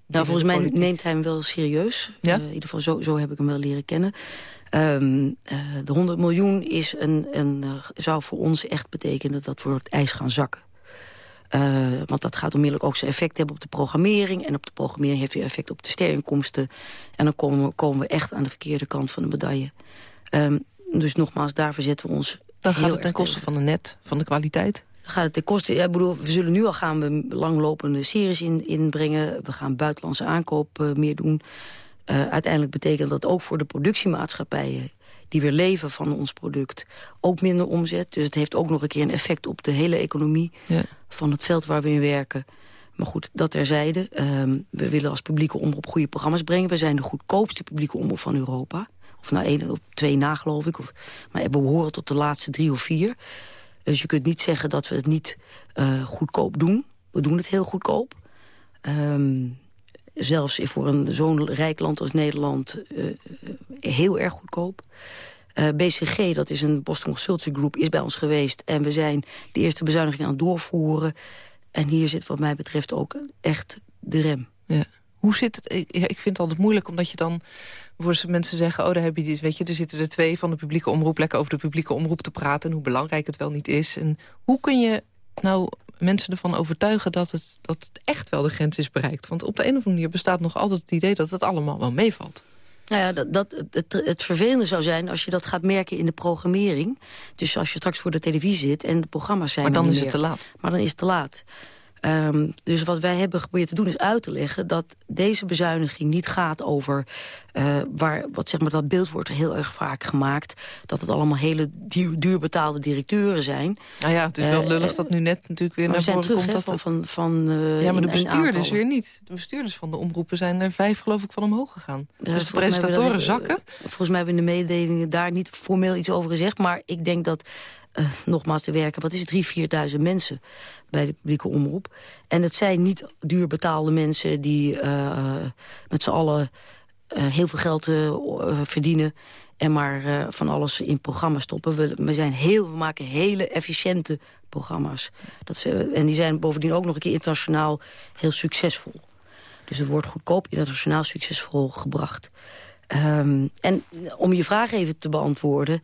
Nou, volgens mij neemt hij hem wel serieus. Ja? Uh, in ieder geval, zo, zo heb ik hem wel leren kennen. Um, uh, de 100 miljoen is een, een, uh, zou voor ons echt betekenen dat we het ijs gaan zakken. Uh, want dat gaat onmiddellijk ook zijn effect hebben op de programmering. En op de programmering heeft weer effect op de sterinkomsten. En dan komen we, komen we echt aan de verkeerde kant van de medaille. Um, dus nogmaals, daar verzetten we ons Dan gaat het ten koste van de net, van de kwaliteit? Dan gaat het ten koste... Ja, ik bedoel, we zullen nu al gaan we langlopende series in, inbrengen. We gaan buitenlandse aankoop uh, meer doen. Uh, uiteindelijk betekent dat ook voor de productiemaatschappijen die weer leven van ons product, ook minder omzet. Dus het heeft ook nog een keer een effect op de hele economie ja. van het veld waar we in werken. Maar goed, dat terzijde. Um, we willen als publieke omroep goede programma's brengen. We zijn de goedkoopste publieke omroep van Europa. Of nou één op twee na, geloof ik. Of, maar we behoren tot de laatste drie of vier. Dus je kunt niet zeggen dat we het niet uh, goedkoop doen. We doen het heel goedkoop. Um, zelfs voor een zo'n rijk land als Nederland uh, heel erg goedkoop. Uh, BCG, dat is een Boston Consulting Group, is bij ons geweest. En we zijn de eerste bezuiniging aan het doorvoeren. En hier zit wat mij betreft ook echt de rem. Ja. Hoe zit het? Ik vind het altijd moeilijk, omdat je dan... voor mensen zeggen, oh, daar heb je dit, weet je... er zitten er twee van de publieke omroep lekker over de publieke omroep te praten... en hoe belangrijk het wel niet is. En hoe kun je nou mensen ervan overtuigen dat het, dat het echt wel de grens is bereikt? Want op de een of andere manier bestaat nog altijd het idee... dat het allemaal wel meevalt. Nou ja, dat, dat, het, het vervelende zou zijn als je dat gaat merken in de programmering. Dus als je straks voor de televisie zit en de programma's zijn... Maar dan is meer. het te laat. Maar dan is het te laat. Um, dus wat wij hebben geprobeerd te doen is uit te leggen... dat deze bezuiniging niet gaat over... Uh, waar, wat zeg maar, dat beeld wordt heel erg vaak gemaakt... dat het allemaal hele duur, duur betaalde directeuren zijn. Nou ja, het is wel uh, lullig dat nu net natuurlijk weer naar voren komt... He, dat van, van, uh, ja, maar de bestuurders weer niet. De bestuurders van de omroepen zijn er vijf geloof ik van omhoog gegaan. Ja, dus de presentatoren zakken. Volgens mij hebben de mededelingen daar niet formeel iets over gezegd... maar ik denk dat uh, nogmaals te werken, wat is het, 3.000, 4.000 mensen bij de publieke omroep. En het zijn niet duur betaalde mensen die uh, met z'n allen heel veel geld verdienen en maar van alles in programma's stoppen. We, we, zijn heel, we maken hele efficiënte programma's. Dat ze, en die zijn bovendien ook nog een keer internationaal heel succesvol. Dus het wordt goedkoop internationaal succesvol gebracht. Ehm, en om je vraag even te beantwoorden...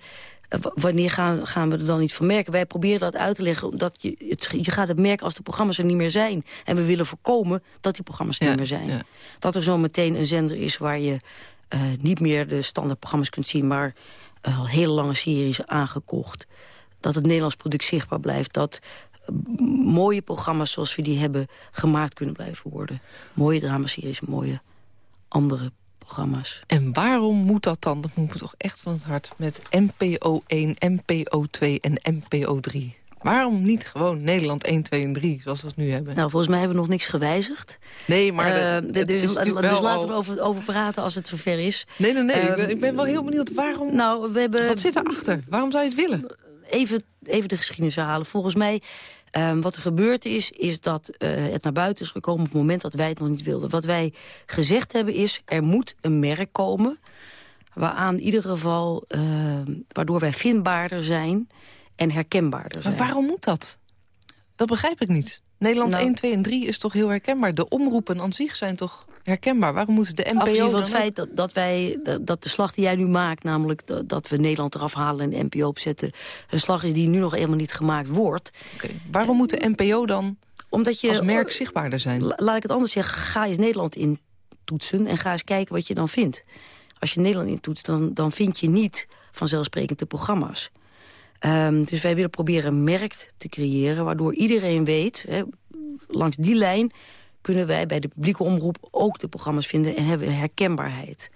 Eh, wanneer gaan, gaan we er dan niet van merken? Wij proberen dat uit te leggen. Omdat je, het, je gaat het merken als de programma's er niet meer zijn. En we willen voorkomen dat die programma's er niet meer zijn. Dat er zo meteen een zender is waar je uh, niet meer de standaardprogramma's kunt zien... maar uh, hele lange series aangekocht. Dat het Nederlands product zichtbaar blijft. Dat mooie programma's zoals we die hebben gemaakt kunnen blijven worden. Mooie dramaseries, mooie andere programma's. En waarom moet dat dan? Dat moet me toch echt van het hart met NPO 1, NPO 2 en NPO 3. Waarom niet gewoon Nederland 1, 2 en 3, zoals we het nu hebben? Nou, volgens mij hebben we nog niks gewijzigd. Nee, maar... Uh, dus, dus laten we over, over praten als het zover is. Nee, nee, nee. Uh, ik, ben, wel heel benieuwd waarom... Nou, we hebben... Wat zit erachter? Waarom zou je het willen? Even, even de geschiedenis herhalen. Volgens mij Um, wat er gebeurd is, is dat uh, het naar buiten is gekomen... op het moment dat wij het nog niet wilden. Wat wij gezegd hebben is, er moet een merk komen... waaraan in ieder geval, uh, waardoor wij vindbaarder zijn en herkenbaarder zijn. Maar waarom moet dat? Dat begrijp ik niet. Nederland nou, 1, 2 en 3 is toch heel herkenbaar. De omroepen aan zich zijn toch herkenbaar. Waarom moet de NPO Afgezien van het feit dat, dat, wij, dat de slag die jij nu maakt... namelijk dat, we Nederland eraf halen en de NPO opzetten... een slag is die nu nog helemaal niet gemaakt wordt. Okay. Waarom moet de NPO dan omdat je, als merk zichtbaarder zijn? Laat ik het anders zeggen. Ga eens Nederland in toetsen en ga eens kijken wat je dan vindt. Als je Nederland intoetst, dan, dan vind je niet vanzelfsprekend de programma's. Um, dus wij willen proberen een merk te creëren... waardoor iedereen weet, hè, langs die lijn kunnen wij bij de publieke omroep ook de programma's vinden... en hebben herkenbaarheid.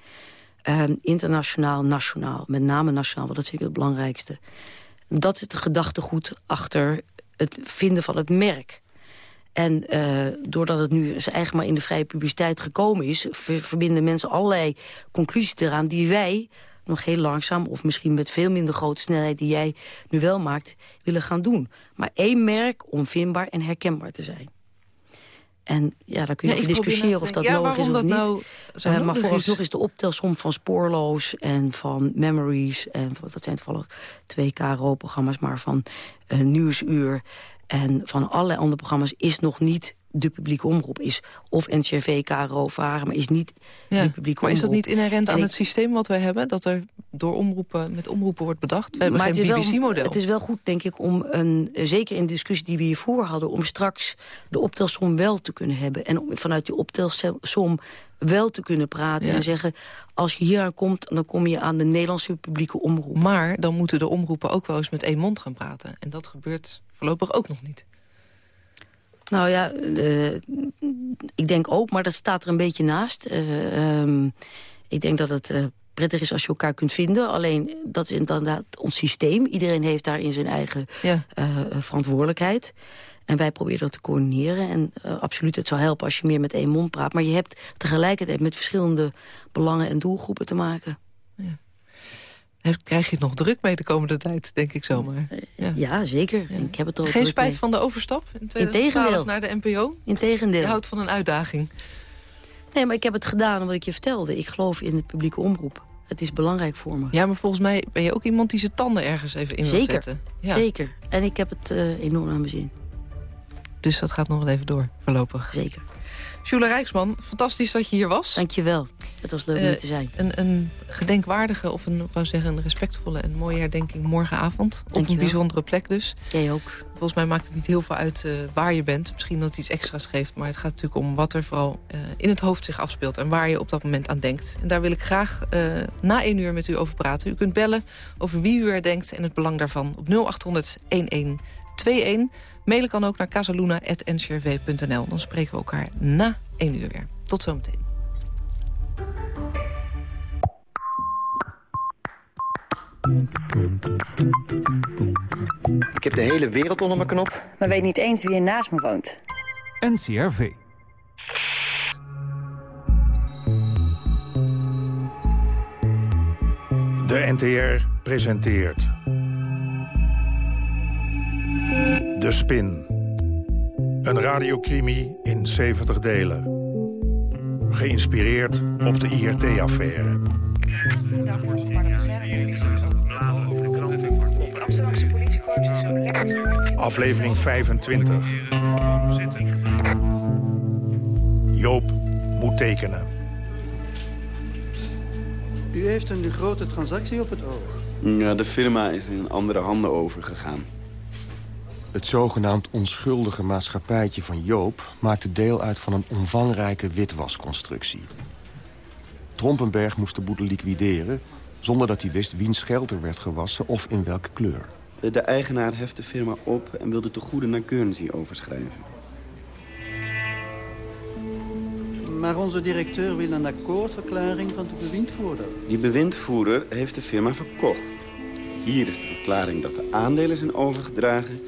Um, internationaal, nationaal. Met name nationaal, want dat vind ik het belangrijkste. Dat is het gedachtegoed achter het vinden van het merk. En uh, doordat het nu zijn eigen maar in de vrije publiciteit gekomen is... verbinden mensen allerlei conclusies eraan die wij nog heel langzaam... of misschien met veel minder grote snelheid die jij nu wel maakt... willen gaan doen. Maar één merk om vindbaar en herkenbaar te zijn. En ja, daar kun je ja, discussiëren of dat nodig is of dat niet. Nou uh, maar vooralsnog is de optelsom van Spoorloos en van Memories... en dat zijn toevallig twee KRO-programma's, maar van uh, Nieuwsuur... en van allerlei andere programma's is nog niet de publieke omroep is. Of NCRV, KRO, Varen, maar is niet ja, de publieke omroep. Maar is dat niet inherent aan het systeem wat wij hebben? Dat er door omroepen, met omroepen wordt bedacht? We hebben geen BBC-model. Het is wel goed, denk ik, om een, zeker in de discussie die we hiervoor hadden... om straks de optelsom wel te kunnen hebben. En om vanuit die optelsom wel te kunnen praten en zeggen... als je hier aan komt, dan kom je aan de Nederlandse publieke omroep. Maar dan moeten de omroepen ook wel eens met één mond gaan praten. En dat gebeurt voorlopig ook nog niet. Nou ja, uh, ik denk ook, maar dat staat er een beetje naast. Uh, um, ik denk dat het uh, prettig is als je elkaar kunt vinden. Alleen, dat is inderdaad ons systeem. Iedereen heeft daarin zijn eigen ja. verantwoordelijkheid. En wij proberen dat te coördineren. En absoluut, het zou helpen als je meer met één mond praat. Maar je hebt tegelijkertijd met verschillende belangen en doelgroepen te maken. Krijg je het nog druk mee de komende tijd, denk ik zomaar. Ja, ja zeker. Ik heb het al Geen spijt van de overstap in 2012 naar de NPO? Integendeel. Je houdt van een uitdaging. Nee, maar ik heb het gedaan wat ik je vertelde. Ik geloof in de publieke omroep. Het is belangrijk voor me. Ja, maar volgens mij ben je ook iemand die zijn tanden ergens even in wil zetten. Ja. Zeker. En ik heb het uh, enorm aan mijn zin. Dus dat gaat nog wel even door, voorlopig. Zeker. Jule Rijksman, fantastisch dat je hier was. Dankjewel. Het was leuk om hier te zijn. Een, een gedenkwaardige of een, wou zeggen, een respectvolle en mooie herdenking morgenavond. Op een bijzondere plek dus. Jij ook. Volgens mij maakt het niet heel veel uit uh, waar je bent. Misschien dat het iets extra's geeft. Maar het gaat natuurlijk om wat er vooral uh, in het hoofd zich afspeelt. En waar je op dat moment aan denkt. En daar wil ik graag uh, na één uur met u over praten. U kunt bellen over wie u herdenkt en het belang daarvan op 0800 1121. Mailen kan ook naar casaluna.ncrv.nl. Dan spreken we elkaar na één uur weer. Tot zometeen. Ik heb de hele wereld onder mijn knop. Maar weet niet eens wie er naast me woont. NCRV. De NTR presenteert... De Spin. Een radiocrimi in 70 delen. Geïnspireerd op de IRT-affaire. Aflevering 25. Joop moet tekenen. U heeft een grote transactie op het oog. Ja, de firma is in andere handen overgegaan. Het zogenaamd onschuldige maatschappijtje van Joop... maakte deel uit van een omvangrijke witwasconstructie. Trompenberg moest de boete liquideren... zonder dat hij wist wiens geld er werd gewassen of in welke kleur. De eigenaar heft de firma op en wilde te goede naar Guernsey overschrijven. Maar onze directeur wil een akkoordverklaring van de bewindvoerder. Die bewindvoerder heeft de firma verkocht. Hier is de verklaring dat de aandelen zijn overgedragen.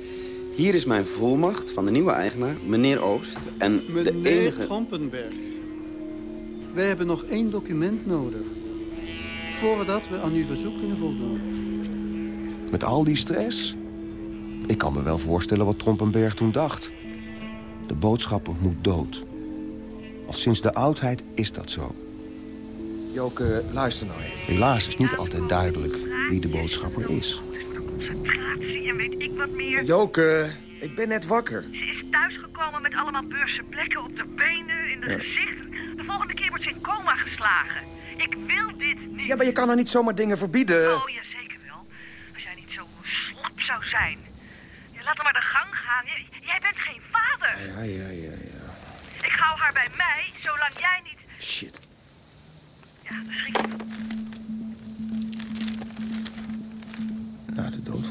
Hier is mijn volmacht van de nieuwe eigenaar, meneer Oost. En meneer de enige... Trompenberg. Wij hebben nog één document nodig. Voordat we aan uw verzoek kunnen voldoen. Met al die stress? Ik kan me wel voorstellen wat Trompenberg toen dacht. De boodschapper moet dood. Al sinds de oudheid is dat zo. Joke, luister nou even. Helaas is niet altijd duidelijk wie de boodschapper is. Concentratie en weet ik wat meer. Joke, ik ben net wakker. Ze is thuisgekomen met allemaal beurse plekken op de benen, in de Ja. gezicht. De volgende keer wordt ze in coma geslagen. Ik wil dit niet. Ja, maar je kan er niet zomaar dingen verbieden. Oh, ja, zeker wel. Als jij niet zo slap zou zijn. Ja, laat hem maar de gang gaan. Jij, jij bent geen vader. Ja, ja, ja, ja. Ik hou haar bij mij, zolang jij niet... Shit. Ja, schrik ik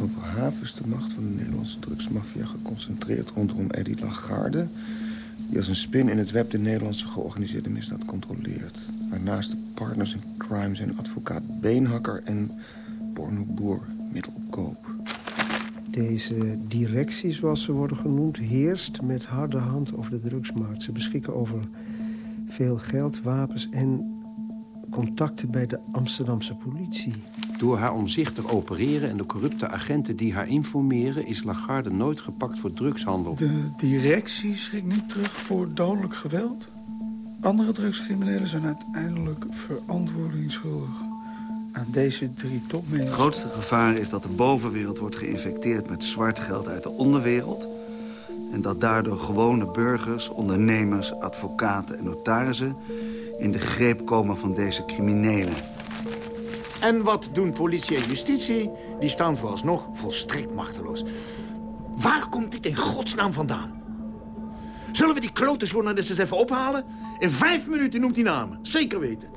van. Verhaven de macht van de Nederlandse drugsmafia geconcentreerd rondom Eddie Lagarde... die als een spin in het web de Nederlandse georganiseerde misdaad controleert. Waarnaast de partners in crime zijn advocaat Beenhakker en pornoboer Middelkoop. Deze directie, zoals ze worden genoemd, heerst met harde hand over de drugsmarkt. Ze beschikken over veel geld, wapens en contacten bij de Amsterdamse politie. Door haar omzichtig opereren en de corrupte agenten die haar informeren... is Lagarde nooit gepakt voor drugshandel. De directie schrikt niet terug voor dodelijk geweld. Andere drugscriminelen zijn uiteindelijk verantwoording schuldig aan deze drie topmensen. Het grootste gevaar is dat de bovenwereld wordt geïnfecteerd met zwart geld uit de onderwereld. En dat daardoor gewone burgers, ondernemers, advocaten en notarissen... in de greep komen van deze criminelen. En wat doen politie en justitie? Die staan vooralsnog volstrekt machteloos. Waar komt dit in godsnaam vandaan? Zullen we die klote journalist eens even ophalen? In vijf minuten noemt hij namen. Zeker weten.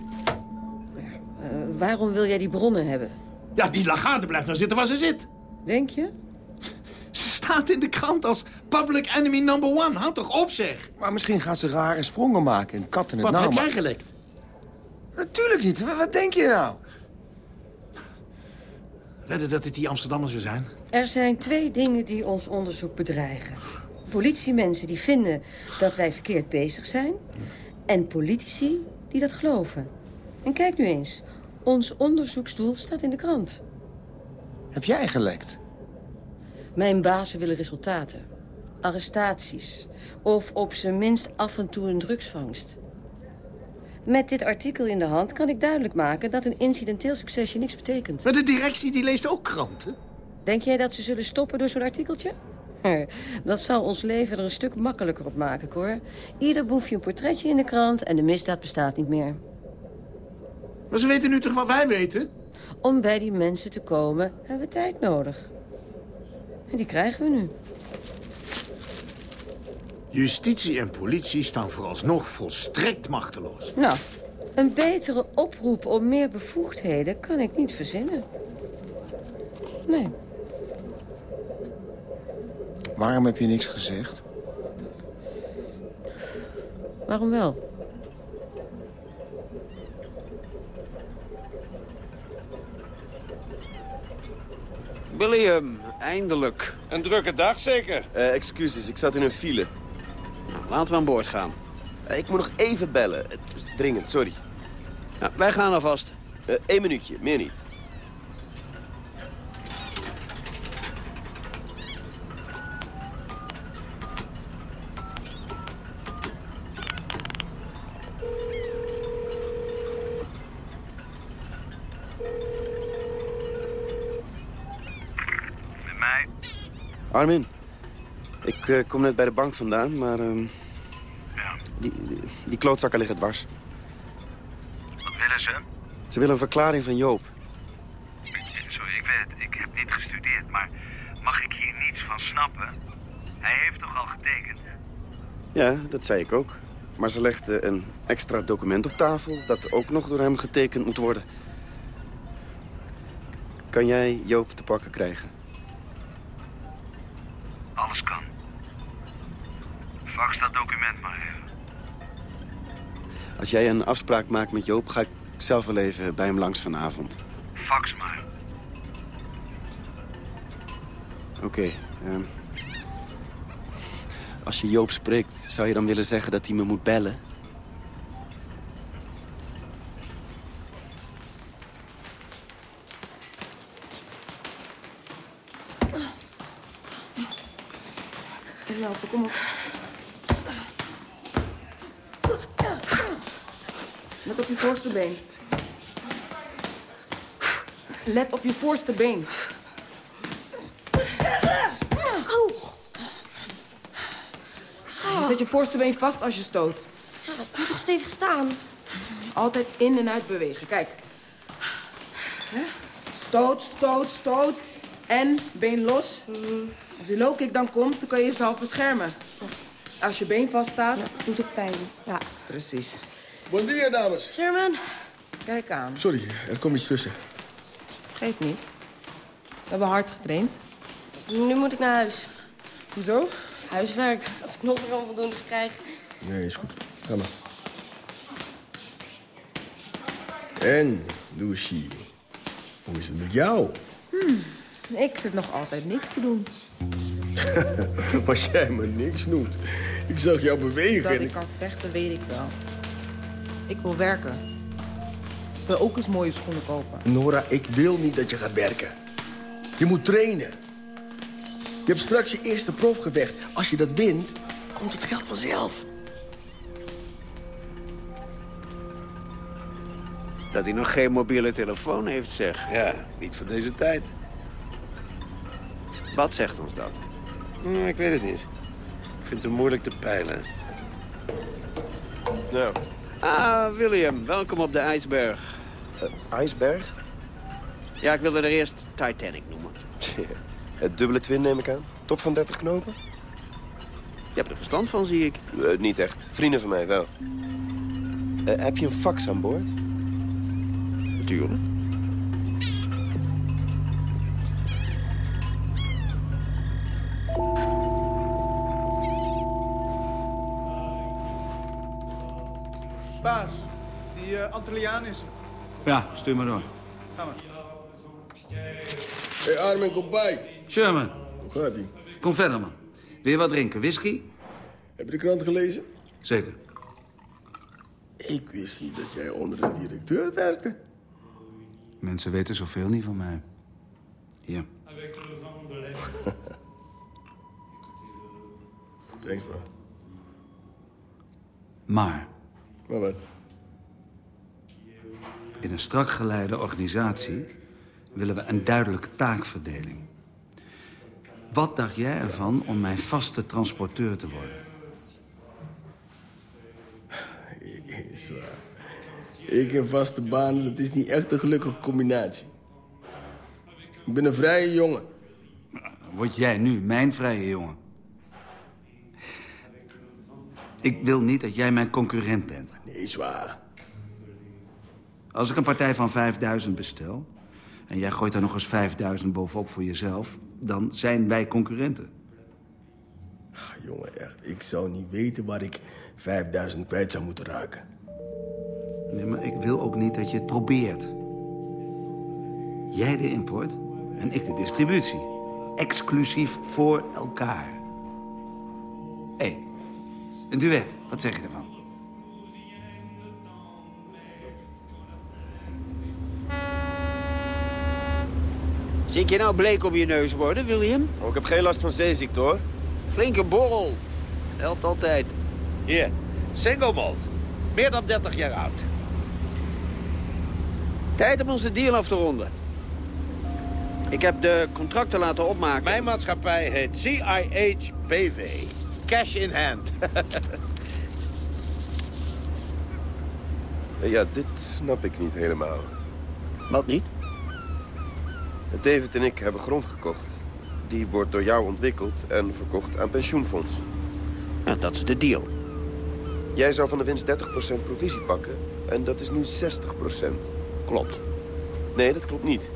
Eh, waarom wil jij die bronnen hebben? Ja, die Lagarde blijft nou zitten waar ze zit. Denk je? Staat in de krant als public enemy number one. Houd toch op, zeg. Maar misschien gaat ze rare sprongen maken en katten het Wat nauw heb jij gelekt? Natuurlijk niet. Wat- Wat denk je nou? Wedden dat het die Amsterdammers weer zijn? Er zijn twee dingen die ons onderzoek bedreigen. Politiemensen die vinden dat wij verkeerd bezig zijn... en politici die dat geloven. En kijk nu eens, ons onderzoeksdoel staat in de krant. Heb jij gelekt? Mijn bazen willen resultaten. Arrestaties. Of op zijn minst af en toe een drugsvangst. Met dit artikel in de hand kan ik duidelijk maken... dat een incidenteel succesje niks betekent. Maar de directie die leest ook kranten. Denk jij dat ze zullen stoppen door zo'n artikeltje? Dat zou ons leven er een stuk makkelijker op maken, hoor. Ieder boefje een portretje in de krant en de misdaad bestaat niet meer. Maar ze weten nu toch wat wij weten? Om bij die mensen te komen hebben we tijd nodig. En die krijgen we nu. Justitie en politie staan vooralsnog volstrekt machteloos. Nou, een betere oproep om meer bevoegdheden kan ik niet verzinnen. Nee. Waarom heb je niks gezegd? Waarom wel? William, eindelijk. Een drukke dag zeker? Eh, excuses, ik zat in een file. Laten we aan boord gaan. Eh, ik moet nog even bellen. Het is dringend, sorry. Ja, wij gaan alvast. Eén minuutje, meer niet. Armin, ik eh, kom net bij de bank vandaan, maar... ehm, die, die, die klootzakken liggen dwars. Wat willen ze? Ze willen een verklaring van Joop. Sorry, ik weet het. Ik heb niet gestudeerd, maar mag ik hier niets van snappen? Hij heeft toch al getekend? Ja, dat zei ik ook. Maar ze legde een extra document op tafel... dat ook nog door hem getekend moet worden. Kan jij Joop te pakken krijgen? Alles kan. Fax dat document maar even. Als jij een afspraak maakt met Joop... ga ik zelf wel even bij hem langs vanavond. Fax maar. Oké. ehm, als je Joop spreekt, zou je dan willen zeggen dat hij me moet bellen? Helpen, kom op. Let op je voorste been. Let op je voorste been. Je zet je voorste been vast als je stoot. Ja, moet toch stevig staan? Altijd in en uit bewegen. Kijk. Stoot, stoot, stoot. En been los. Als die low kick dan komt, dan kan je jezelf beschermen. Als je been vaststaat... doet het pijn. Ja. Precies. Bon dia, dames. Sherman. Kijk aan. Sorry, er komt iets tussen. Geef niet. We hebben hard getraind. Nu moet ik naar huis. Hoezo? Huiswerk. Als ik nog meer onvoldoendes krijg. Nee, is goed. Ga maar. En, Lucy, hoe is het met jou? Hmm. Ik zit nog altijd niks te doen. Als jij me niks noemt. Ik zag jou bewegen. Dat en ik kan vechten, weet ik wel. Ik wil werken. Ik wil ook eens mooie schoenen kopen. Nora, ik wil niet dat je gaat werken. Je moet trainen. Je hebt straks je eerste profgevecht. Als je dat wint, komt het geld vanzelf. Dat hij nog geen mobiele telefoon heeft, zeg. Ja, niet voor deze tijd. Wat zegt ons dat? Hm, ik weet het niet. Ik vind het moeilijk te peilen. Nou. Ah, William, welkom op de ijsberg. ijsberg? Ja, ik wilde er eerst Titanic noemen. Het dubbele twin neem ik aan. Top van 30 knopen? Je hebt er verstand van, zie ik. Eh, niet echt. Vrienden van mij wel. Eh, heb je een fax aan boord? Natuurlijk. Baas, die uh, Antilliaan is er. Ja, stuur maar door. Ga maar. Hé, hey, Armin, kom bij. Sherman. Hoe gaat ie? Kom verder, man. Wil je wat drinken? Whisky? Heb je de krant gelezen? Zeker. Ik wist niet dat jij onder een directeur werkte. Mensen weten zoveel niet van mij. Hier. Thanks, bro. Maar Maar wat? in een strak geleide organisatie willen we een duidelijke taakverdeling. Wat dacht jij ervan om mijn vaste transporteur te worden? Is waar. Ik en vaste banen, dat is niet echt een gelukkige combinatie. Ik ben een vrije jongen. Word jij nu mijn vrije jongen? Ik wil niet dat jij mijn concurrent bent. Nee, is waar. Als ik een partij van 5000 bestel... en jij gooit daar nog eens 5000 bovenop voor jezelf... dan zijn wij concurrenten. Ach, jongen, echt. Ik zou niet weten waar ik 5000 kwijt zou moeten raken. Nee, maar ik wil ook niet dat je het probeert. Jij de import en ik de distributie. Exclusief voor elkaar. Hé, hey, een duet. Wat zeg je ervan? Zie ik je nou bleek op je neus worden, William? Oh, ik heb geen last van zeeziekte, hoor. Flinke borrel. Helpt altijd. Hier, single malt. Meer dan 30 jaar oud. Tijd om onze deal af te ronden. Ik heb de contracten laten opmaken. Mijn maatschappij heet CIH BV. Cash in hand. Ja, dit snap ik niet helemaal. Wat niet? David en ik hebben grond gekocht. Die wordt door jou ontwikkeld en verkocht aan pensioenfonds. Ja, dat is de deal. Jij zou van de winst 30% provisie pakken en dat is nu 60%. Klopt. Nee, dat klopt niet.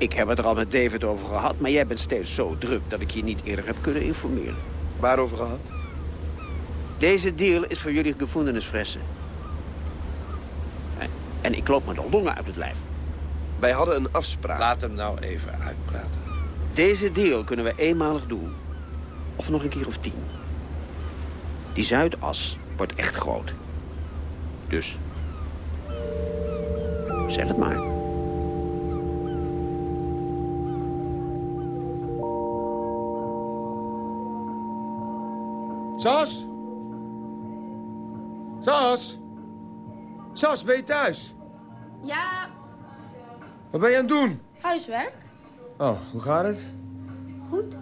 Ik heb het er al met David over gehad, maar jij bent steeds zo druk dat ik je niet eerder heb kunnen informeren. Waarover gehad? Deze deal is voor jullie gevoelensfressen. En ik loop me de longen uit het lijf. Wij hadden een afspraak. Laat hem nou even uitpraten. Deze deal kunnen we eenmalig doen. Of nog een keer of tien. Die Zuidas wordt echt groot. Dus... Zeg het maar. Sas? Sas? Sas, ben je thuis? Ja, Wat ben je aan het doen? huiswerk. Oh, hoe gaat het? Goed.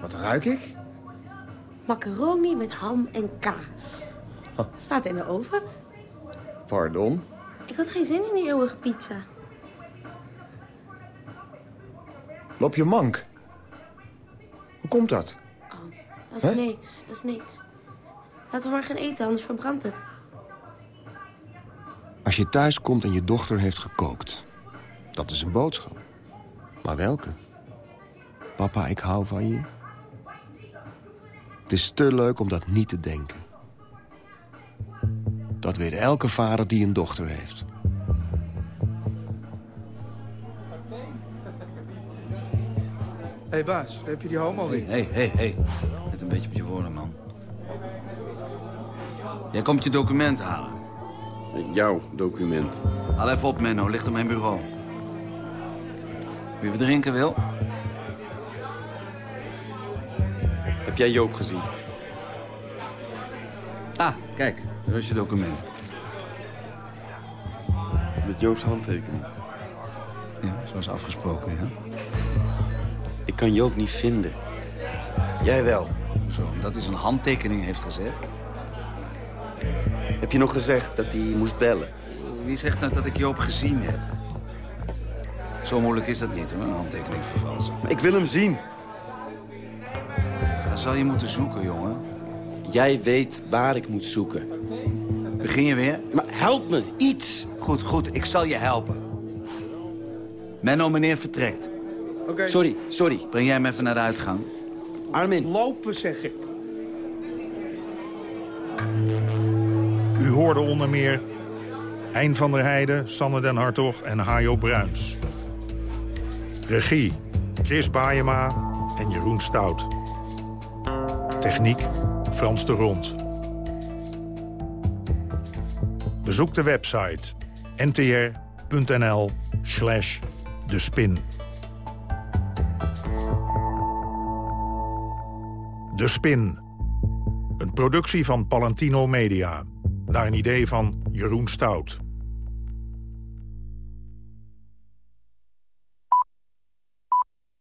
Wat ruik ik? Macaroni met ham en kaas. Oh. Staat in de oven. Pardon? Ik had geen zin in die eeuwige pizza. Loop je mank? Hoe komt dat? Dat is Hè? niks, dat is niks. Laten we maar gaan eten, anders verbrandt het. Als je thuis komt en je dochter heeft gekookt. Dat is een boodschap. Maar welke? Papa, ik hou van je. Het is te leuk om dat niet te denken. Dat weet elke vader die een dochter heeft. Hé hey baas, heb je die homo weer? Hé, hé, hé. Beetje op je woorden, man. Jij komt je document halen. Jouw document. Haal even op, Menno. Ligt op mijn bureau. Wie we drinken wil? Heb jij Joop gezien? Ah, kijk. Daar is je document. Met Joop's handtekening. Ja, zoals afgesproken, ja. Ik kan Joop niet vinden. Jij wel. Zo, omdat hij zijn handtekening heeft gezet. Heb je nog gezegd dat hij moest bellen? Wie zegt nou dat ik Joop gezien heb? Zo moeilijk is dat niet, hoor, een handtekening vervalsen. Maar ik wil hem zien. Dan zal je moeten zoeken, jongen. Jij weet waar ik moet zoeken. Begin je weer? Maar help me, iets. Goed, goed, ik zal je helpen. Menno, meneer vertrekt. Oké. Sorry, sorry. Breng jij hem even naar de uitgang. Armin. Lopen, zeg ik. U hoorde onder meer Hein van der Heijden, Sanne den Hartog en Hajo Bruins. Regie Chris Baayema en Jeroen Stout. Techniek Frans de Rond. Bezoek de website ntr.nl slash de spin. De Spin. Een productie van Palantino Media. Naar een idee van Jeroen Stout.